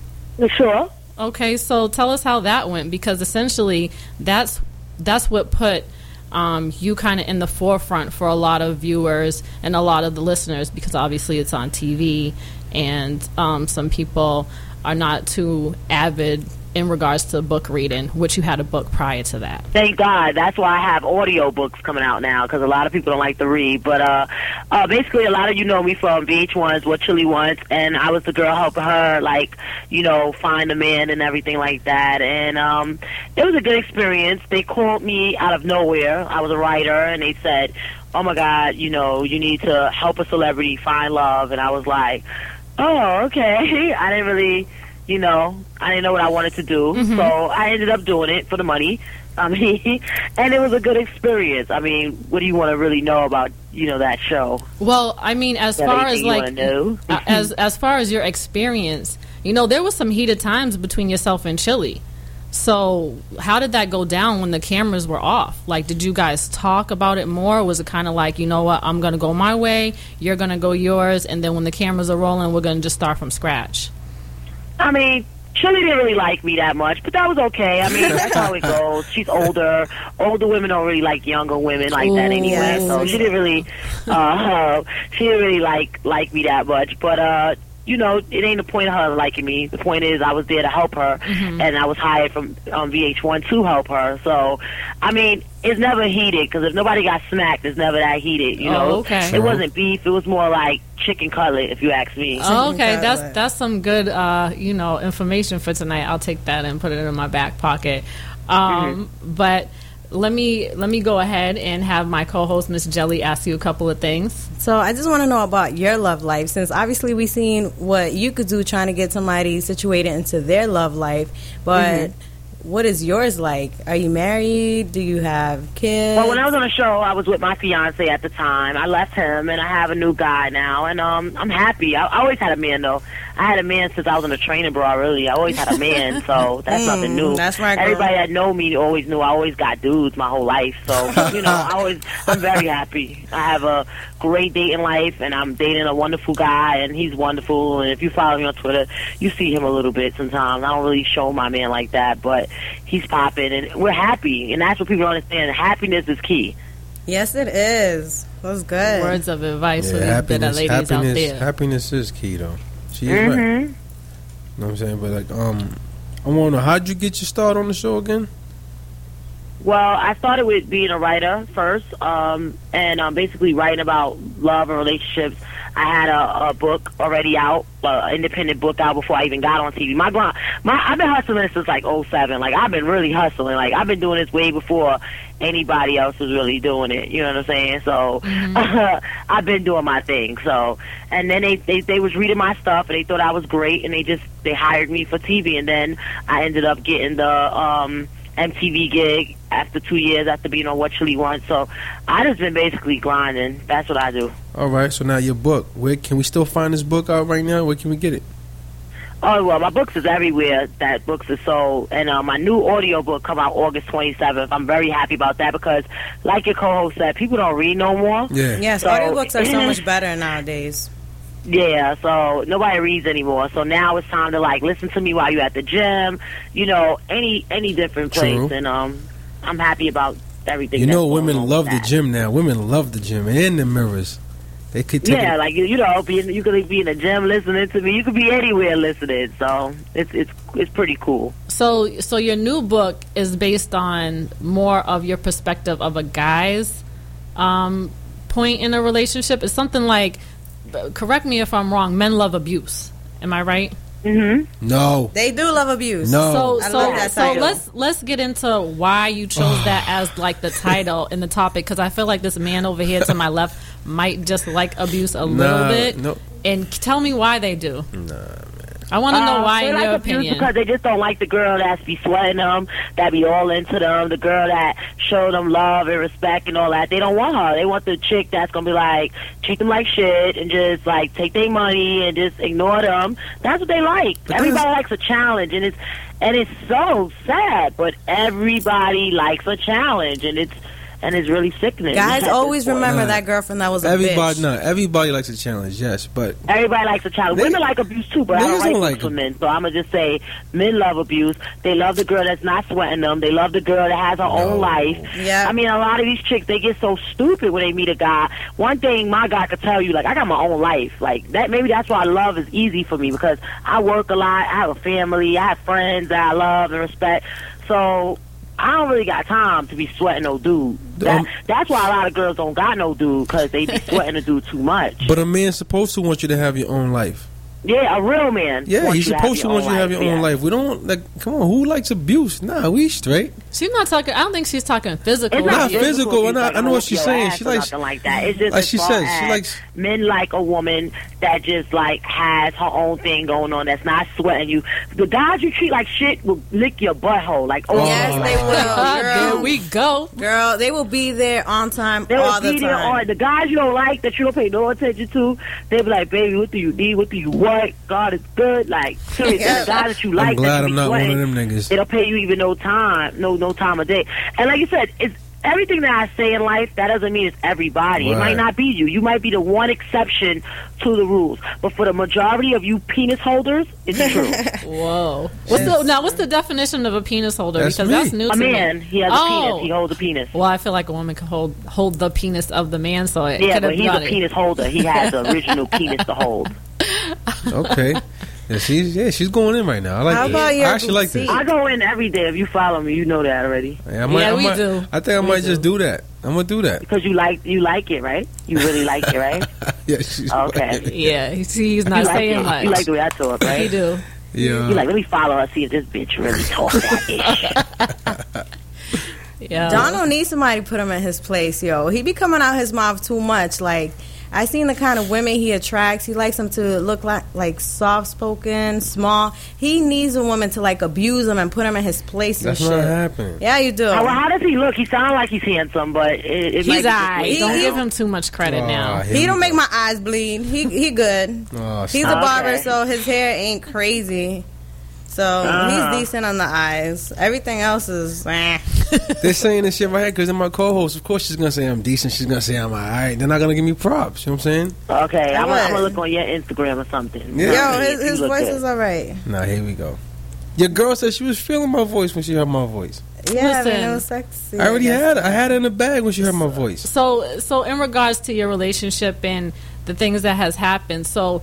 Sure. Okay, so tell us how that went because essentially that's that's what put um, you kind of in the forefront for a lot of viewers and a lot of the listeners because obviously it's on TV and um, some people are not too avid in regards to book reading, which you had a book prior to that. Thank God. That's why I have audio books coming out now because a lot of people don't like to read. But uh, uh, basically, a lot of you know me from VH1's What Chilli Wants, and I was the girl helping her, like, you know, find a man and everything like that. And um, it was a good experience. They called me out of nowhere. I was a writer, and they said, "Oh my God, you know, you need to help a celebrity find love." And I was like, "Oh, okay." I didn't really you know, I didn't know what I wanted to do, mm-hmm. so I ended up doing it for the money. I mean, and it was a good experience. I mean, what do you want to really know about, you know, that show? Well, I mean, as far as like as as far as your experience, you know, there was some heated times between yourself and Chilli. So, how did that go down when the cameras were off? Like, did you guys talk about it more? Was it kind of like, you know what, I'm going to go my way, you're going to go yours, and then when the cameras are rolling, we're going to just start from scratch? I mean, Chilli didn't really like me that much, but that was okay. I mean, that's how it goes. She's older. Older women don't really like younger women like that anyway. So she didn't really, uh, she didn't really like like me that much. But uh, you know, it ain't the point of her liking me. The point is, I was there to help her, and I was hired from um, VH1 to help her. So, I mean, it's never heated because if nobody got smacked, it's never that heated. You Oh, know, okay. it wasn't beef. It was more like chicken cutlet, if you ask me. Oh, okay, that's that's some good, uh, you know, information for tonight. I'll take that and put it in my back pocket. Um, But let me let me go ahead and have my co-host Miss Jelly ask you a couple of things. So I just want to know about your love life, since obviously we've seen what you could do trying to get somebody situated into their love life, but what is yours like? Are you married? Do you have kids? Well, when I was on the show, I was with my fiance at the time. I left him, and I have a new guy now, and um, I'm happy. I, I always had a man, though. I had a man since I was in a training bra. Really, I always had a man, so that's Mm, nothing new. that's right, girl. Everybody that know me always knew I always got dudes my whole life. So you know, I always I'm very happy. I have a great dating life, and I'm dating a wonderful guy, and he's wonderful. And if you follow me on Twitter, you see him a little bit sometimes. I don't really show my man like that, but he's popping, and we're happy, and that's what people don't understand. Happiness is key. yes, it is. That's good. Words of advice for Yeah, these happiness, ladies out there. happiness is key though. She is right. You Mm-hmm. know what I'm saying? But like, um, I want to know how'd you get your start on the show again? Well, I started with being a writer first, um, and um, basically writing about love and relationships. I had a, a book already out, an independent book out before I even got on TV. My my I've been hustling since like '07. Like I've been really hustling. Like I've been doing this way before anybody else was really doing it. You know what I'm saying? So I've been doing my thing. So and then they, they they was reading my stuff and they thought I was great and they just they hired me for TV and then I ended up getting the um MTV gig after two years after being on What Chilli Wants. So I just been basically grinding. That's what I do. All right, so now your book. Where can we still find this book out right now? Where can we get it? Oh well, my books is everywhere that books is sold, and uh, my new audio book come out August 27th. I'm very happy about that because, like your co-host said, people don't read no more. Yeah. Yes, So- audiobooks are so much better nowadays. Yeah, so nobody reads anymore. So now it's time to like listen to me while you're at the gym, you know, any any different place, True. and um, I'm happy about everything. You know, women love the gym now. Women love the gym and the mirrors. They could take Yeah, it. like you, you know, be in, you could be in the gym listening to me. You could be anywhere listening. So it's it's it's pretty cool. So, so your new book is based on more of your perspective of a guy's um, point in a relationship. It's something like, correct me if I'm wrong. Men love abuse. Am I right? Mm-hmm. No. They do love abuse. No. So I so love that so let's let's get into why you chose that as like the title and the topic because I feel like this man over here to my left might just like abuse a little Nah, bit. no. And tell me why they do. Nah, I want to know Uh, why they in like your abuse opinion. because they just don't like the girl that be sweating them, that be all into them, the girl that show them love and respect and all that. They don't want her. They want the chick that's gonna be like treat them like shit and just like take their money and just ignore them. That's what they like. But Everybody that's- likes a challenge, and it's and it's so sad, but everybody likes a challenge, and it's and it's really sickening. Guys always remember Nah. that girlfriend that was a Everybody, bitch. no, everybody likes a challenge, yes, but Everybody likes a challenge. They- Women like abuse too, but I don't like, don't abuse like for men. So I'm gonna just say men love abuse. They love the girl that's not sweating them. They love the girl that has her own life. Yeah. I mean, a lot of these chicks they get so stupid when they meet a guy. One thing my guy could tell you, like I got my own life. Like that, maybe that's why love is easy for me because I work a lot. I have a family. I have friends that I love and respect. So. I don't really got time to be sweating no dude. That, Um, that's why a lot of girls don't got no dude because they be sweating a dude too much. but a man's supposed to want you to have your own life. Yeah, a real man. Yeah, he's you to have supposed to your want you to have your life, own yeah. life. We don't like. Come on, who likes abuse? Nah, we straight. she's not talking. I don't think she's talking physical. It's Not not physical, physical. and I- I know what she's saying. ass She likes- nothing like that. It's just like she says, she likes- men like a woman that just like has her own thing going on. That's not sweating you. The guys you treat like shit will lick your butthole. Like oh, Yes, they will. there we go. Girl, they will be there on time They all will the be there time. the guys you don't like that you don't pay no attention to. they'll be like, baby, what do you need? What do you want? God is good. Like seriously, Yeah. the guys that you like. I'm glad I'm be not one of them niggas. They don't pay you even no time, no no time of day. And like you said, it's everything that I say in life. That doesn't mean it's everybody. It might not be you. You might be the one exception to the rules. But for the majority of you penis holders, it's true. Whoa. What's the now? What's the definition of a penis holder? That's because me. that's new a to me. man, he has a Oh. penis. He holds a penis. Well, I feel like a woman could hold hold the penis of the man, so it Yeah, but he's a it. penis holder. He has the original penis to hold. Okay. Yeah, she's yeah, she's going in right now. I like How this. about your I actually like this. I go in every day. If you follow me, you know that already. Yeah, I might, Yeah, I we might- do. I think I We might just do that. I'm gonna do that. Because you like you like it, right? You really like it, right? yeah, she's Okay. Yeah, he's, he's not you saying it. much. You like the way I talk, right? he do. Yeah. You like, let me follow her, see if this bitch really talks that ish. Yeah. Donald needs somebody to put him in his place, yo. He be coming out his mouth too much. Like I seen the kind of women he attracts. He likes them to look like like soft spoken, small. He needs a woman to like abuse him and put him in his place That's and not shit. happening. Yeah, you do. Oh, well, how does he look? He sounds like he's handsome, but it, it He's be alright. way Don't He- give him too much credit Oh, now. he don't make my eyes bleed. He he good. Oh, He's a barber, Okay. so his hair ain't crazy. So Uh-huh. he's decent on the eyes. Everything else is. Eh. They're saying this shit right here because they're my co-host. Of course, she's gonna say I'm decent. She's gonna say I'm alright. They're not gonna give me props. You know what I'm saying? Okay, I'm, gonna- I'm gonna look on your Instagram or something. Yeah. Yo, his, his voice good. is alright. Now here we go. Your girl said she was feeling my voice when she heard my voice. Yeah, I mean, it was sexy. I already guess. had it. I had it in the bag when she heard my voice. So, so in regards to your relationship and the things that has happened, so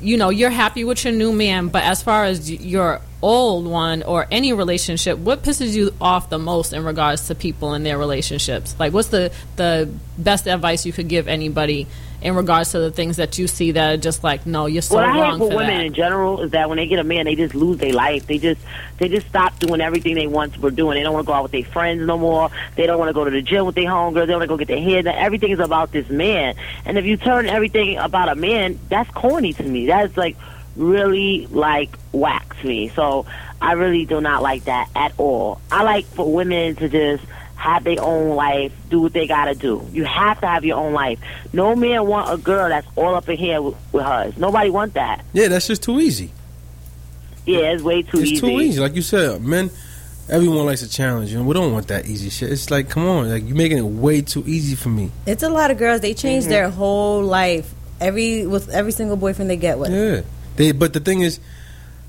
you know you're happy with your new man, but as far as your old one or any relationship, what pisses you off the most in regards to people and their relationships? Like, what's the the best advice you could give anybody in regards to the things that you see that are just like, no, you're so what I hate for for women that. in general is that when they get a man, they just lose their life. They just they just stop doing everything they once were doing. They don't want to go out with their friends no more. They don't want to go to the gym with their homegirls. They want to go get their hair done. Everything is about this man. And if you turn everything about a man, that's corny to me. That's like really like whack to me. So I really do not like that at all. I like for women to just have their own life, do what they gotta do. You have to have your own life. No man want a girl that's all up in here with, with hers. Nobody want that. Yeah, that's just too easy. Yeah, it's way too it's easy. too easy. Like you said, men. Everyone likes a challenge, and we don't want that easy shit. It's like, come on, like you're making it way too easy for me. It's a lot of girls. They change Mm-hmm. their whole life every with every single boyfriend they get with. Yeah, they. But the thing is,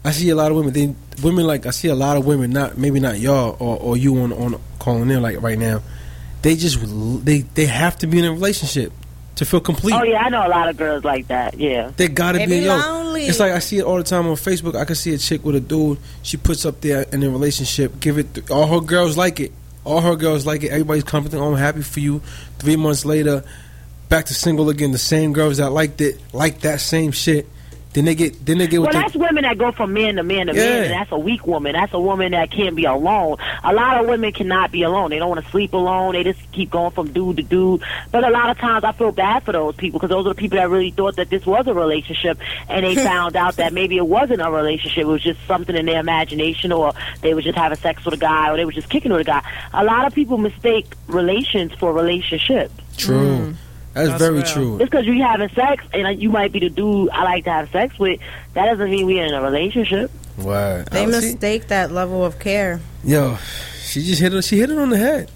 I see a lot of women. They women like I see a lot of women. Not maybe not y'all or, or you on on calling in like right now. They just they they have to be in a relationship to feel complete. Oh yeah, I know a lot of girls like that. Yeah. They gotta They be, be yo. lonely. It's like I see it all the time on Facebook. I can see a chick with a dude. She puts up there in a relationship. Give it. Th- all her girls like it. All her girls like it. Everybody's comforting. Oh, I'm happy for you. Three months later, back to single again. The same girls that liked it like that same shit. Then they get then they get Well, that's the, women that go from man to man to man, and that's a weak woman. That's a woman that can't be alone. A lot of women cannot be alone. They don't want to sleep alone. They just keep going from dude to dude. But a lot of times, I feel bad for those people because those are the people that really thought that this was a relationship, and they found out that maybe it wasn't a relationship. It was just something in their imagination, or they were just having sex with a guy, or they were just kicking with a guy. A lot of people mistake relations for relationships. true. Mm. That's, That's very real. true. Just because you having sex and you might be the dude I like to have sex with, that doesn't mean we're in a relationship. Wow. They I- see- mistake that level of care. Yo, she just hit it. She hit it on the head.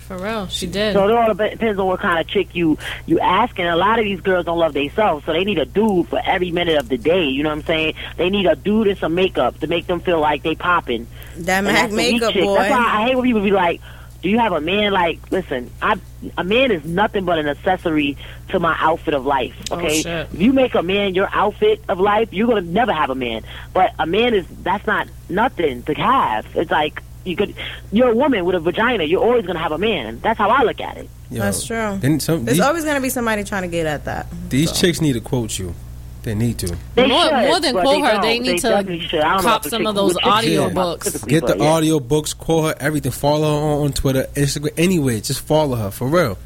For real, she did. So it all depends on what kind of chick you you asking. A lot of these girls don't love themselves, so they need a dude for every minute of the day. You know what I'm saying? They need a dude and some makeup to make them feel like they popping. That And Mac that's the weak makeup chick. boy. That's why I hate when people be like, "Do you have a man?" Like, listen, I a man is nothing but an accessory to my outfit of life. Oh, Okay, shit. if you make a man your outfit of life, you're gonna never have a man. But a man is that's not nothing to have. It's like you could. You're a woman with a vagina. You're always gonna have a man. That's how I look at it. Yo, That's true. Some There's these, always going to be somebody trying to get at that. these So. chicks need to quote you. They need to They More- should, more than but quote her, don't. they need to definitely should. I don't know cop some of those what chick she audiobooks. get the but yeah. audio books, call her everything. Follow her on, on Twitter, Instagram, anyway. Just follow her for real.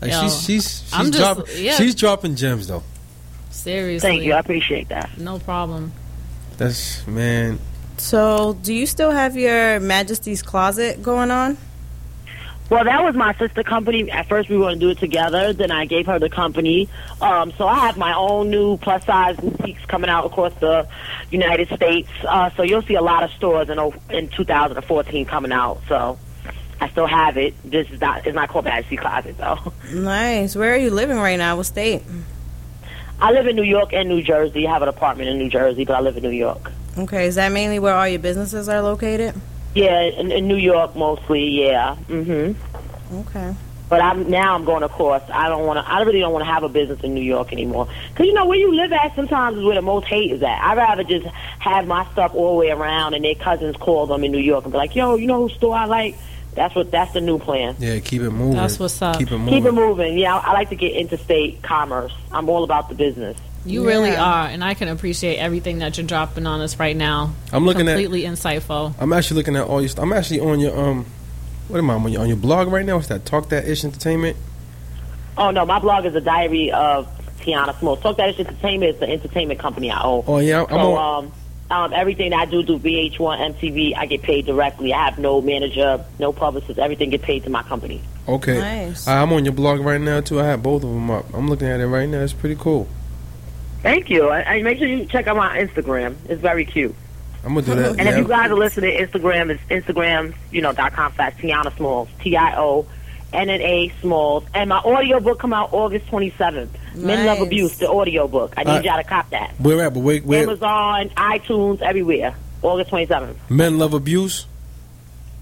Like Yo, she's she's she's I'm just- dropping yeah. she's dropping gems though. Seriously. Thank you. I appreciate that. No problem. That's man. So, do you still have your Majesty's Closet going on? Well, that was my sister company. At first, we were going to do it together. Then I gave her the company. Um, so I have my own new plus size boutiques coming out across the United States. Uh, so you'll see a lot of stores in o- in 2014 coming out. So I still have it. This is not it's not called Majesty Closet though. Nice. Where are you living right now? What state? I live in New York and New Jersey. I have an apartment in New Jersey, but I live in New York. Okay, is that mainly where all your businesses are located? Yeah, in, in New York mostly. Yeah. Mhm. Okay. But I'm now I'm going to course. I don't want to. I really don't want to have a business in New York anymore. Because you know where you live at sometimes is where the most hate is at. I'd rather just have my stuff all the way around, and their cousins call them in New York and be like, "Yo, you know whose store I like?" That's what. That's the new plan. Yeah, keep it moving. That's what's up. Keep it moving. Keep it moving. Yeah, I, I like to get interstate commerce. I'm all about the business. You really are, and I can appreciate everything that you're dropping on us right now. I'm looking at Completely insightful. I'm actually looking at all your. St- I'm actually on your um. What am I on your, on your blog right now? What's that? Talk that ish entertainment. Oh no, my blog is a diary of Tionna Smalls. Talk That Ish Entertainment is the entertainment company I own. Oh yeah, I'm So on. um, um, everything that I do through VH1, MTV, I get paid directly. I have no manager, no publicist. Everything get paid to my company. Okay, Nice. I- I'm on your blog right now too. I have both of them up. I'm looking at it right now. It's pretty cool. Thank you. And and make sure you check out my Instagram. It's very cute. I'm gonna do that. And if you guys are listening, Instagram is Instagram, you know, dot com slash Tionna Smalls, T I O N N A Smalls. And my audio book come out August 27th. Men Love Abuse, the audio book. I need Uh, y'all to cop that. where at? But wait, where? Amazon, iTunes, everywhere. August 27th. Men love abuse.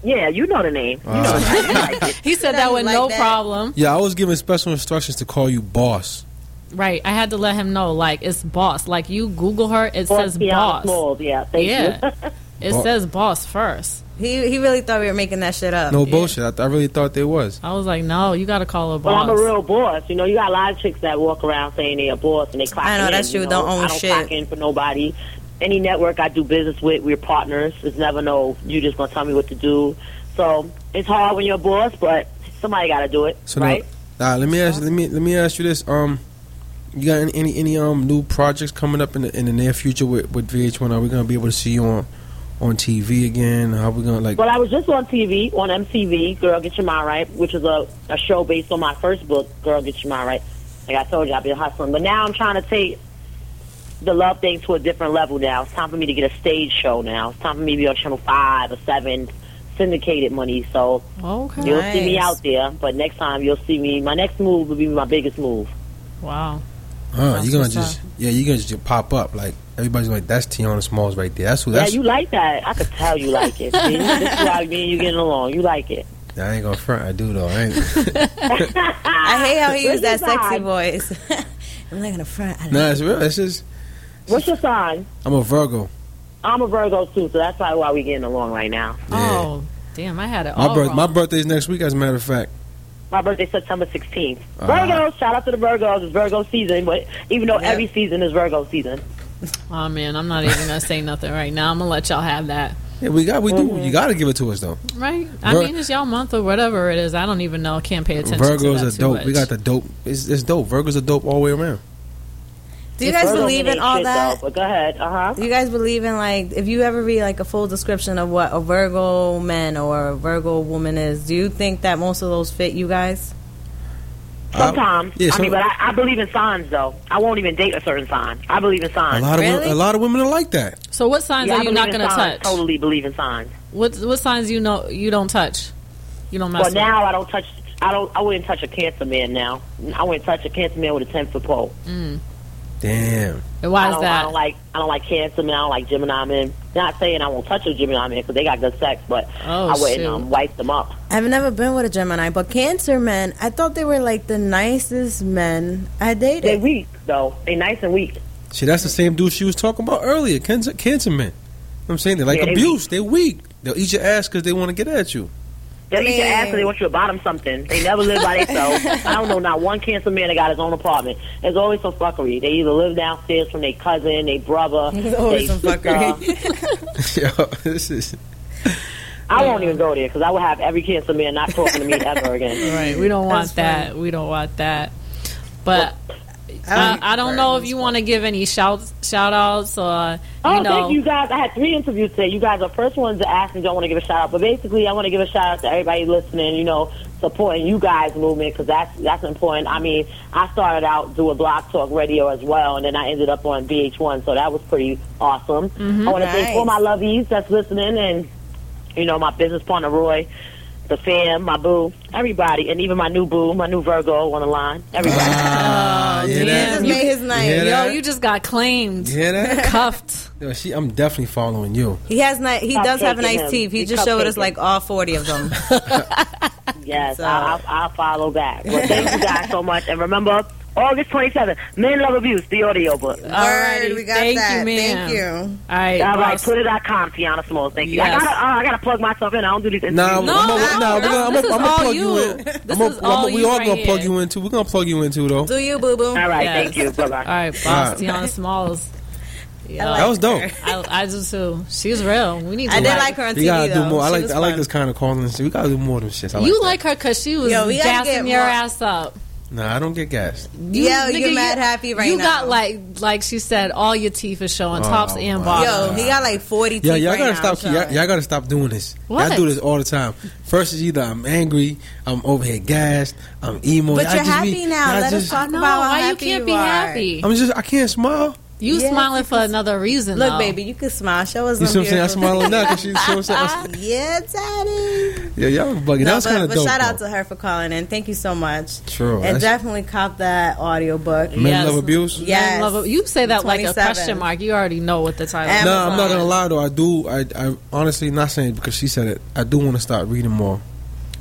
Yeah, you know the name. You know the name. You like. He said Sounds that with like no that. problem. Yeah, I was given special instructions to call you boss. Right. I had to let him know, like, it's boss. Like, you Google her, it Or says boss. Smalls, yeah. Thank Yeah. you. It Bo- says boss first. He he really thought we were making that shit up. No bullshit. I, th- I really thought there was. I was like, no, you got to call her boss. Well. I'm a real boss. You know, you got a lot of chicks that walk around saying they're a boss and they clock in. I know, in, that's you true. know. Don't own I don't shit. clock in for nobody. Any network I do business with, we're partners. It's never no, you just gonna tell me what to do. So it's hard when you're a boss, but somebody got to do it, So right? now, nah, let me ask. Let me let me ask you this. Um, you got any any, any um new projects coming up in the in the near future with with VH1? Are we gonna be able to see you on on TV again? How we gonna like? Well, I was just on TV on MTV, Girl Get Your Mind Right, which is a, a show based on my first book, Girl Get Your Mind Right. Like I told you, I've been hustling, but now I'm trying to take the love thing to a different level. Now it's time for me to get a stage show. Now it's time for me to be on Channel Five or Seven, syndicated money. So Okay. you'll see me out there, but next time you'll see me. My next move will be my biggest move. Wow. Huh? That's You gonna what's just yeah? You gonna just pop up like everybody's like that's Tionna Smalls right there. That's who. Yeah, you like that. I could tell you like it. See, this is why me and you getting along. You like it. I ain't gonna front. I do though. I ain't. I hate how he Where's used that sexy side? voice. I'm not gonna front. I like nah, it's real. It's just What's your sign? I'm a Virgo. I'm a Virgo too, so that's probably why we getting along right now. Yeah. Oh, damn, I had it My all birth, wrong. my birthday's next week. As a matter of fact. My birthday's September 16th. Uh-huh. Virgos, shout out to the Virgos. It's Virgo season, but even though Yep. every season is Virgo season. Oh man, I'm not even gonna say nothing right now. I'm gonna let y'all have that. Yeah, we got we do. You got to give it to us though. Right? I Vir- mean, it's y'all month or whatever it is. I don't even know. Can't pay attention. Virgos to are too dope. much. We got the dope. It's, it's dope. Virgos are dope all the way around. Do you guys believe in all that? Though, but go ahead. Uh huh. Do you guys believe in like if you ever read like a full description of what a Virgo man or a Virgo woman is? Do you think that most of those fit you guys? Sometimes. yeah, I some- mean, but I, I believe in signs though. I won't even date a certain sign. I believe in signs. A signs. lot of Really? women, a lot of women are like that. So what signs Yeah, I are you not gonna signs. touch? Totally believe in signs. What what signs you know you don't touch? You don't mess Well, with. now I don't touch. I don't. I wouldn't touch a cancer man now. I wouldn't touch a cancer man with a ten foot pole. Damn. And why I is don't, I don't like. I don't like cancer men. I don't like Gemini men. Not saying I won't touch a Gemini man because they got good sex, but Oh, I wouldn't um, wipe them up. I've never been with a Gemini, but Cancer men, I thought they were like the nicest men I dated. They dated. weak though. They nice and weak. See, that's the same dude she was talking about earlier. Cancer, cancer men. I'm saying they're like Yeah, they abuse. They're weak. They'll eat your ass because they want to get at you. They eat your Man. ass and they want you to buy them something. They never live by themselves. I don't know not one cancer man that got his own apartment. There's always some fuckery. They either live downstairs from their cousin, their brother. There's always some fuckery. Yo, this is. I won't even go there because I would have every cancer man not talking to me ever again. Right. We don't want That's that. We don't want that. But Uh, I, I don't know if you want to give any shout shout outs or Oh, know. thank you guys. I had three interviews today. You guys are first ones to ask and don't want to give a shout out. But basically, I want to give a shout out to everybody listening, you know, supporting you guys' movement because that's, that's important. I mean, I started out doing Block Talk Radio as well, and then I ended up on VH1, so that was pretty awesome. Mm-hmm. I want to thank Nice. all my lovies that's listening and, you know, my business partner, Roy. The fam, my boo, everybody, and even my new boo, my new Virgo on the line. Everybody. Ah, you hear He just made his night. Yeah, Yo, you just got claimed, You hear that? cuffed. Yo, she, I'm definitely following you. He has ni- He Stop does have taking nice him. teeth. He He's just showed us like all forty of them. Yes, So- I'll, I'll, I'll follow back. Well, thank you guys so much. And remember, August 27th, Men Love Abuse, the audio book. Word, Alrighty. we got Thank you, that. ma'am. Thank you. All right, All right, boss. twitter.com, Tionna Smalls. Thank you. I gotta, uh, I gotta plug myself in. I don't do these interviews. Nah, No, I'm gonna, no, no, gonna, I'm gonna, I'm gonna plug you. you in. This I'm gonna, is all I'm gonna- we you all right gonna plug you into. We're gonna plug you into though. Do you, boo boo? All right, Yes. thank you. Bye bye. All right, boss. All right. Tionna Smalls. Yo, I like That was dope. I, I do too. She's real. We need to. I did like- like her on TV. We TV gotta though. do more. I like I like this kind of calling. shit. We gotta do more of them shits. I you that. like her because she was Yo, we gassing your more- ass up. Nah, I don't get gas. You, Yo, nigga, you're mad you- happy right you now. You got like, like she said, all your teeth are showing, Oh, tops and my bottoms. Yo, he got like forty teeth Yeah, y'all right gotta now, stop. Y'all, y'all gotta stop doing this. What? Y'all do this all the time. First is either I'm angry, I'm over here gassed, I'm emo. But Y'all you're just happy be- now. y'all Let us talk No, about how why you can't be are. happy? I'm just. I can't smile. You Yes, smiling for because- another reason. Look, though. baby, you can smile. Show us. You some see what I'm saying? I beautiful smile now because she's so sad. Yeah, daddy. Yeah, y'all bugging. No, that was kind of but dope. shout out to her for calling in. Thank you so much. True. And That's- definitely cop that audio book. Men Yes. love abuse. Yeah. Men Yes. love. You say that like a question mark. You already know what the title. Am- is. No, I'm not gonna lie though. I do. I, I honestly not saying because she said it. I do want to start reading more.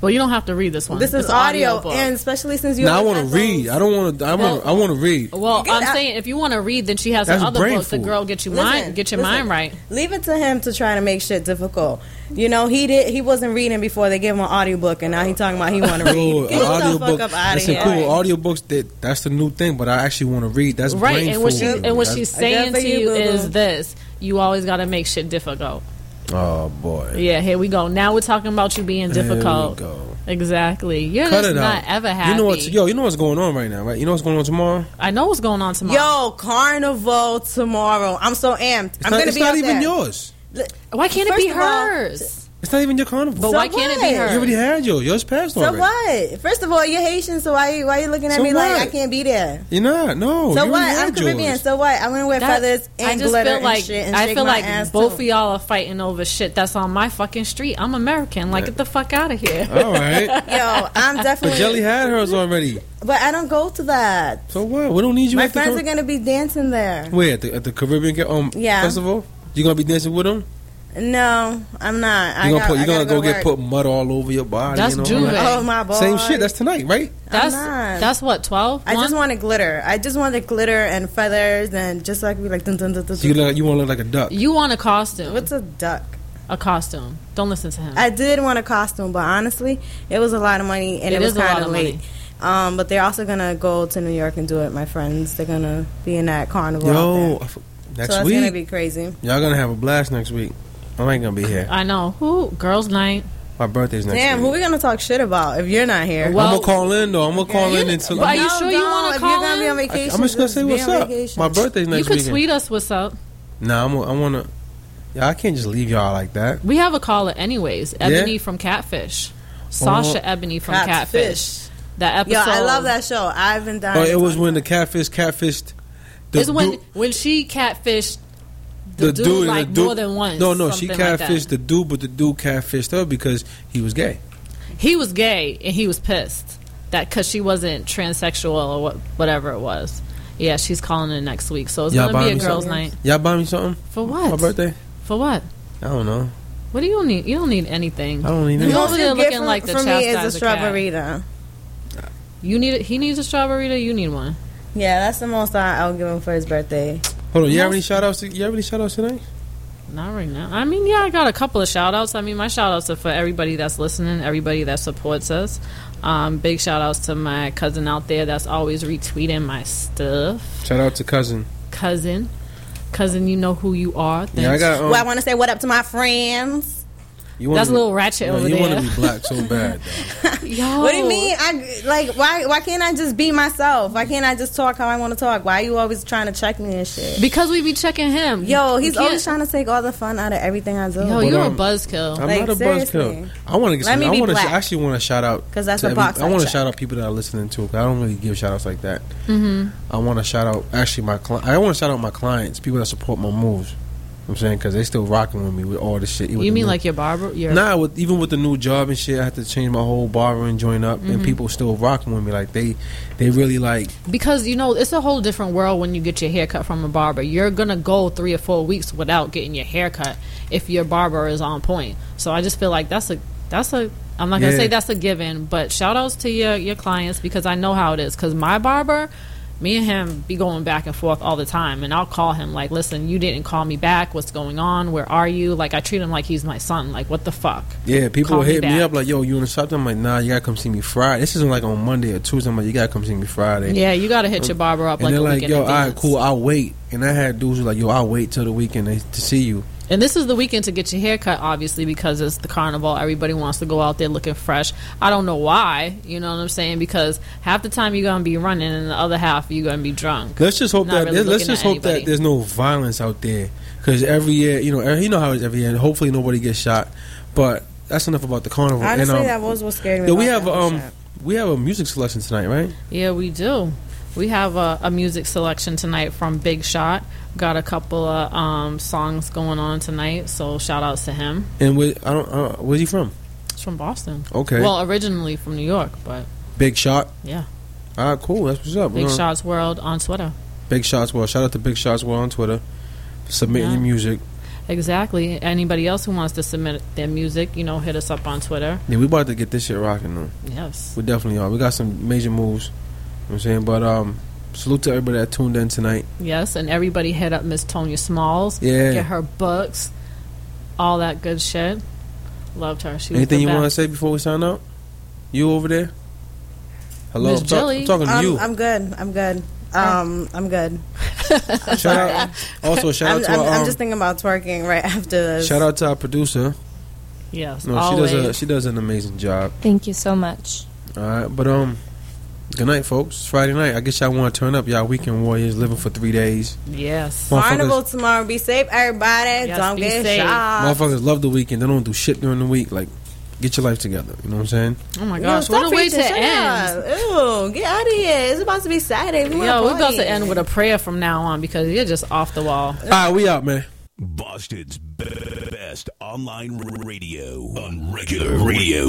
Well, you don't have to read this one. This is It's audio, audiobook. and especially since you. Now I want to read. I don't want to. I want. I want to read. Well, I'm out- saying if you want to read, then she has That's some other books. The girl get you Listen, mind, get your listen. mind right. Leave it to him to try to make shit difficult. You know, he did. He wasn't reading before they gave him an audiobook, and now he talking about he want to read. Cool. Get the audiobook. fuck up out of here. cool. Audiobooks. That that's the new thing. But I actually want to read. That's Right, brain and what she and what she's saying to you, you is this: you always got to make shit difficult. Oh boy. Yeah, here we go. Now we're talking about you being There we difficult. go. Exactly. You're Cut just it not out. ever happy. You know what's yo. You know what's going on right now, right? You know what's going on tomorrow. I know what's going on tomorrow. Yo, carnival tomorrow. I'm so amped. It's I'm not, gonna it's be not even there. yours. why can't it be of all, hers? It's not even your carnival. But So why can't it be what? hers? you already had yours. Yours passed So already. what? First of all, you're Haitian, so why why you looking at So me like? I can't be there? You're not. No. so you what? I'm had Caribbean. yours. So what? I'm gonna wear That- feathers and I just glitter feel like and shit and I shake feel my like ass both too. of y'all are fighting over shit that's on my fucking street. I'm American. Like, get the fuck out of here. All right. Yo, I'm definitely. But definitely. Jelly had hers already. But I don't go to that. So what? We don't need you My at the friends Car- are gonna be dancing there. Where at the, at the Caribbean um, Yeah. festival? You gonna be dancing with them? No, I'm not. I You gonna got, put, you I gonna gotta go get put mud all over your body? That's and all J'ouvert. that? Oh my boy. Same shit. That's tonight, right? That's not. that's what twelve. I just wanted glitter. I just wanted glitter and feathers and just so I could be like dun dun dun dun. So you look, you want to look like a duck. you want a costume. What's a duck? a costume? Don't listen to him. I did want a costume, but honestly, it was a lot of money and It it, was is a lot kind of of late. money. Um, but they're also gonna go to New York and do it. My friends, they're gonna be in that carnival. out Yo, there. Next so that's week, gonna be crazy. y'all gonna have a blast next week. I ain't gonna be here. I know who girls' night. My birthday's next Damn, week. who we gonna talk shit about if you're not here? Well- I'm gonna call in though. I'm gonna call in until. Are you sure you wanna if call you're gonna be in? on vacation, I'm just gonna say be what's on up. vacation. My birthday's next you could weekend. tweet us what's up. Nah, I'm, I wanna. Yeah, I can't just leave y'all like that. We have a caller anyways. Ebony from Catfish. Sasha Oh. Ebony from Catfish. Catfish. That episode. Yo, I love that show. I've been dying. Oh, it to was talk when the catfish catfished. The It's when dude- when she catfished the, dude, like the dude- more than once. No, no, she something like catfished the dude, but the dude catfished her because he was gay. He was gay and he was pissed that because she wasn't transsexual or what, whatever it was. Yeah, she's calling in next week, so it's Y'all gonna be a girls' something? night. Y'all buy me something For for what? my birthday? For what? I don't know. What do you need? You don't need anything. I don't need The it. You most over there you looking from, like the from me is a strawberry. You need. He needs a strawberry. You need one. Yeah, that's the most I'll give him for his birthday. Hold on, you have Most- any shout outs? You have any shout outs tonight? Not right now. I mean, yeah, I got a couple of shout outs. I mean, my shout outs are for everybody that's listening, everybody that supports us. Um, big shout outs to my cousin out there that's always retweeting my stuff. Shout out to cousin. Cousin. Cousin, you know who you are. Thanks. Yeah, I got. Um, well, I want to say what up to my friends. You wanna That's a little ratchet no, over you there. want to be black so bad. Though. Yo. What do you mean? I like why? Why can't I just be myself? Why can't I just talk how I want to talk? Why are you always trying to check me and shit? Because we be checking him. Yo, he's always trying to take all the fun out of everything I do. Yo, But, you're um, a buzzkill. I'm Like, not a seriously. buzzkill. I want to get. Let Some, me I be want to. black. actually want to shout out 'Cause that's a box I I want to shout out people that are listening to. 'cause I don't really give shout outs like that. Mm-hmm. I want to shout out actually my. Cli- I want to shout out my clients, people that support my moves. I'm saying because they still rocking with me with all this shit. with you mean new- like your barber? Your Nah, with even with the new job and shit, I had to change my whole barbering joint up, Mm-hmm. and people still rocking with me. Like they, they really like. because you know it's a whole different world when you get your hair cut from a barber. You're gonna go three or four weeks without getting your hair cut if your barber is on point. So I just feel like that's a that's a I'm not gonna Yeah. say that's a given, but shout outs to your your clients because I know how it is. Because my barber, me and him be going back and forth all the time, and I'll call him like, "Listen, you didn't call me back. What's going on? Where are you?" Like I treat him like he's my son. Like what the fuck? Yeah, people Call will hit me, back. up like, "Yo, you in the shop?" I'm like, "Nah, you gotta come see me Friday." This isn't like on Monday or Tuesday. I'm like, "You gotta come see me Friday." Yeah, you got to hit your barber up and like they're like, "Yo, all right, cool, I'll wait." And I had dudes who like, "Yo, I'll wait till the weekend to see you." And this is the weekend to get your hair cut, obviously, because it's the carnival. Everybody wants to go out there looking fresh. I don't know why, you know what I'm saying? Because half the time you're going to be running, and the other half you're going to be drunk. Let's just hope Not that really let's just at hope that there's no violence out there because every year, you know, every- you know how it is every year. And hopefully, nobody gets shot. But that's enough about the carnival. Honestly, and, um, that was what scared me. yeah, we have um, shit. we have a music selection tonight, right? Yeah, we do. We have a, a music selection tonight from Big Shot. Got a couple of um, songs going on tonight, so shout outs to him. And we, I don't, uh, where's he from? It's from Boston. Okay, Well, originally from New York, but Big Shot. yeah. All right, cool. That's what's up. Big Shots World on Twitter. Big Shots World. Shout out to Big Shots World on Twitter. for Submitting Yeah. your music. Exactly. Anybody else who wants to submit their music, you know, hit us up on Twitter. Yeah, we about to get this shit rocking though. Yes. We definitely are. We got some major moves. You know what I'm saying, but um, salute to everybody that tuned in tonight. Yes, and everybody hit up Miss Tonya Smalls. Yeah. Get her books, all that good shit. Loved her. She Anything you want to say before we sign out? You over there? Hello, Miss I'm, talk- Jelly. I'm talking to Um, you. I'm good. I'm good. Um, I'm good. shout out. Also, shout I'm, out to I'm, our, I'm um, just thinking about twerking right after this. shout out to our producer. Yes, No, she does a she does an amazing job. Thank you so much. All right, but um, good night, folks. It's Friday night. I guess y'all want to turn up. Y'all weekend warriors living for three days. yes. Carnival tomorrow. Be safe, everybody. Yes, Don't be get safe. shot. Motherfuckers love the weekend. They don't do shit during the week. Like, get your life together. You know what I'm saying? Oh my gosh, stop what a way preaching. to end. Ew, get out of here. It's about to be Saturday. We Yo, we're about to end with a prayer from now on because you're just off the wall. All right, we out, man. Boston's best online radio on regular radio.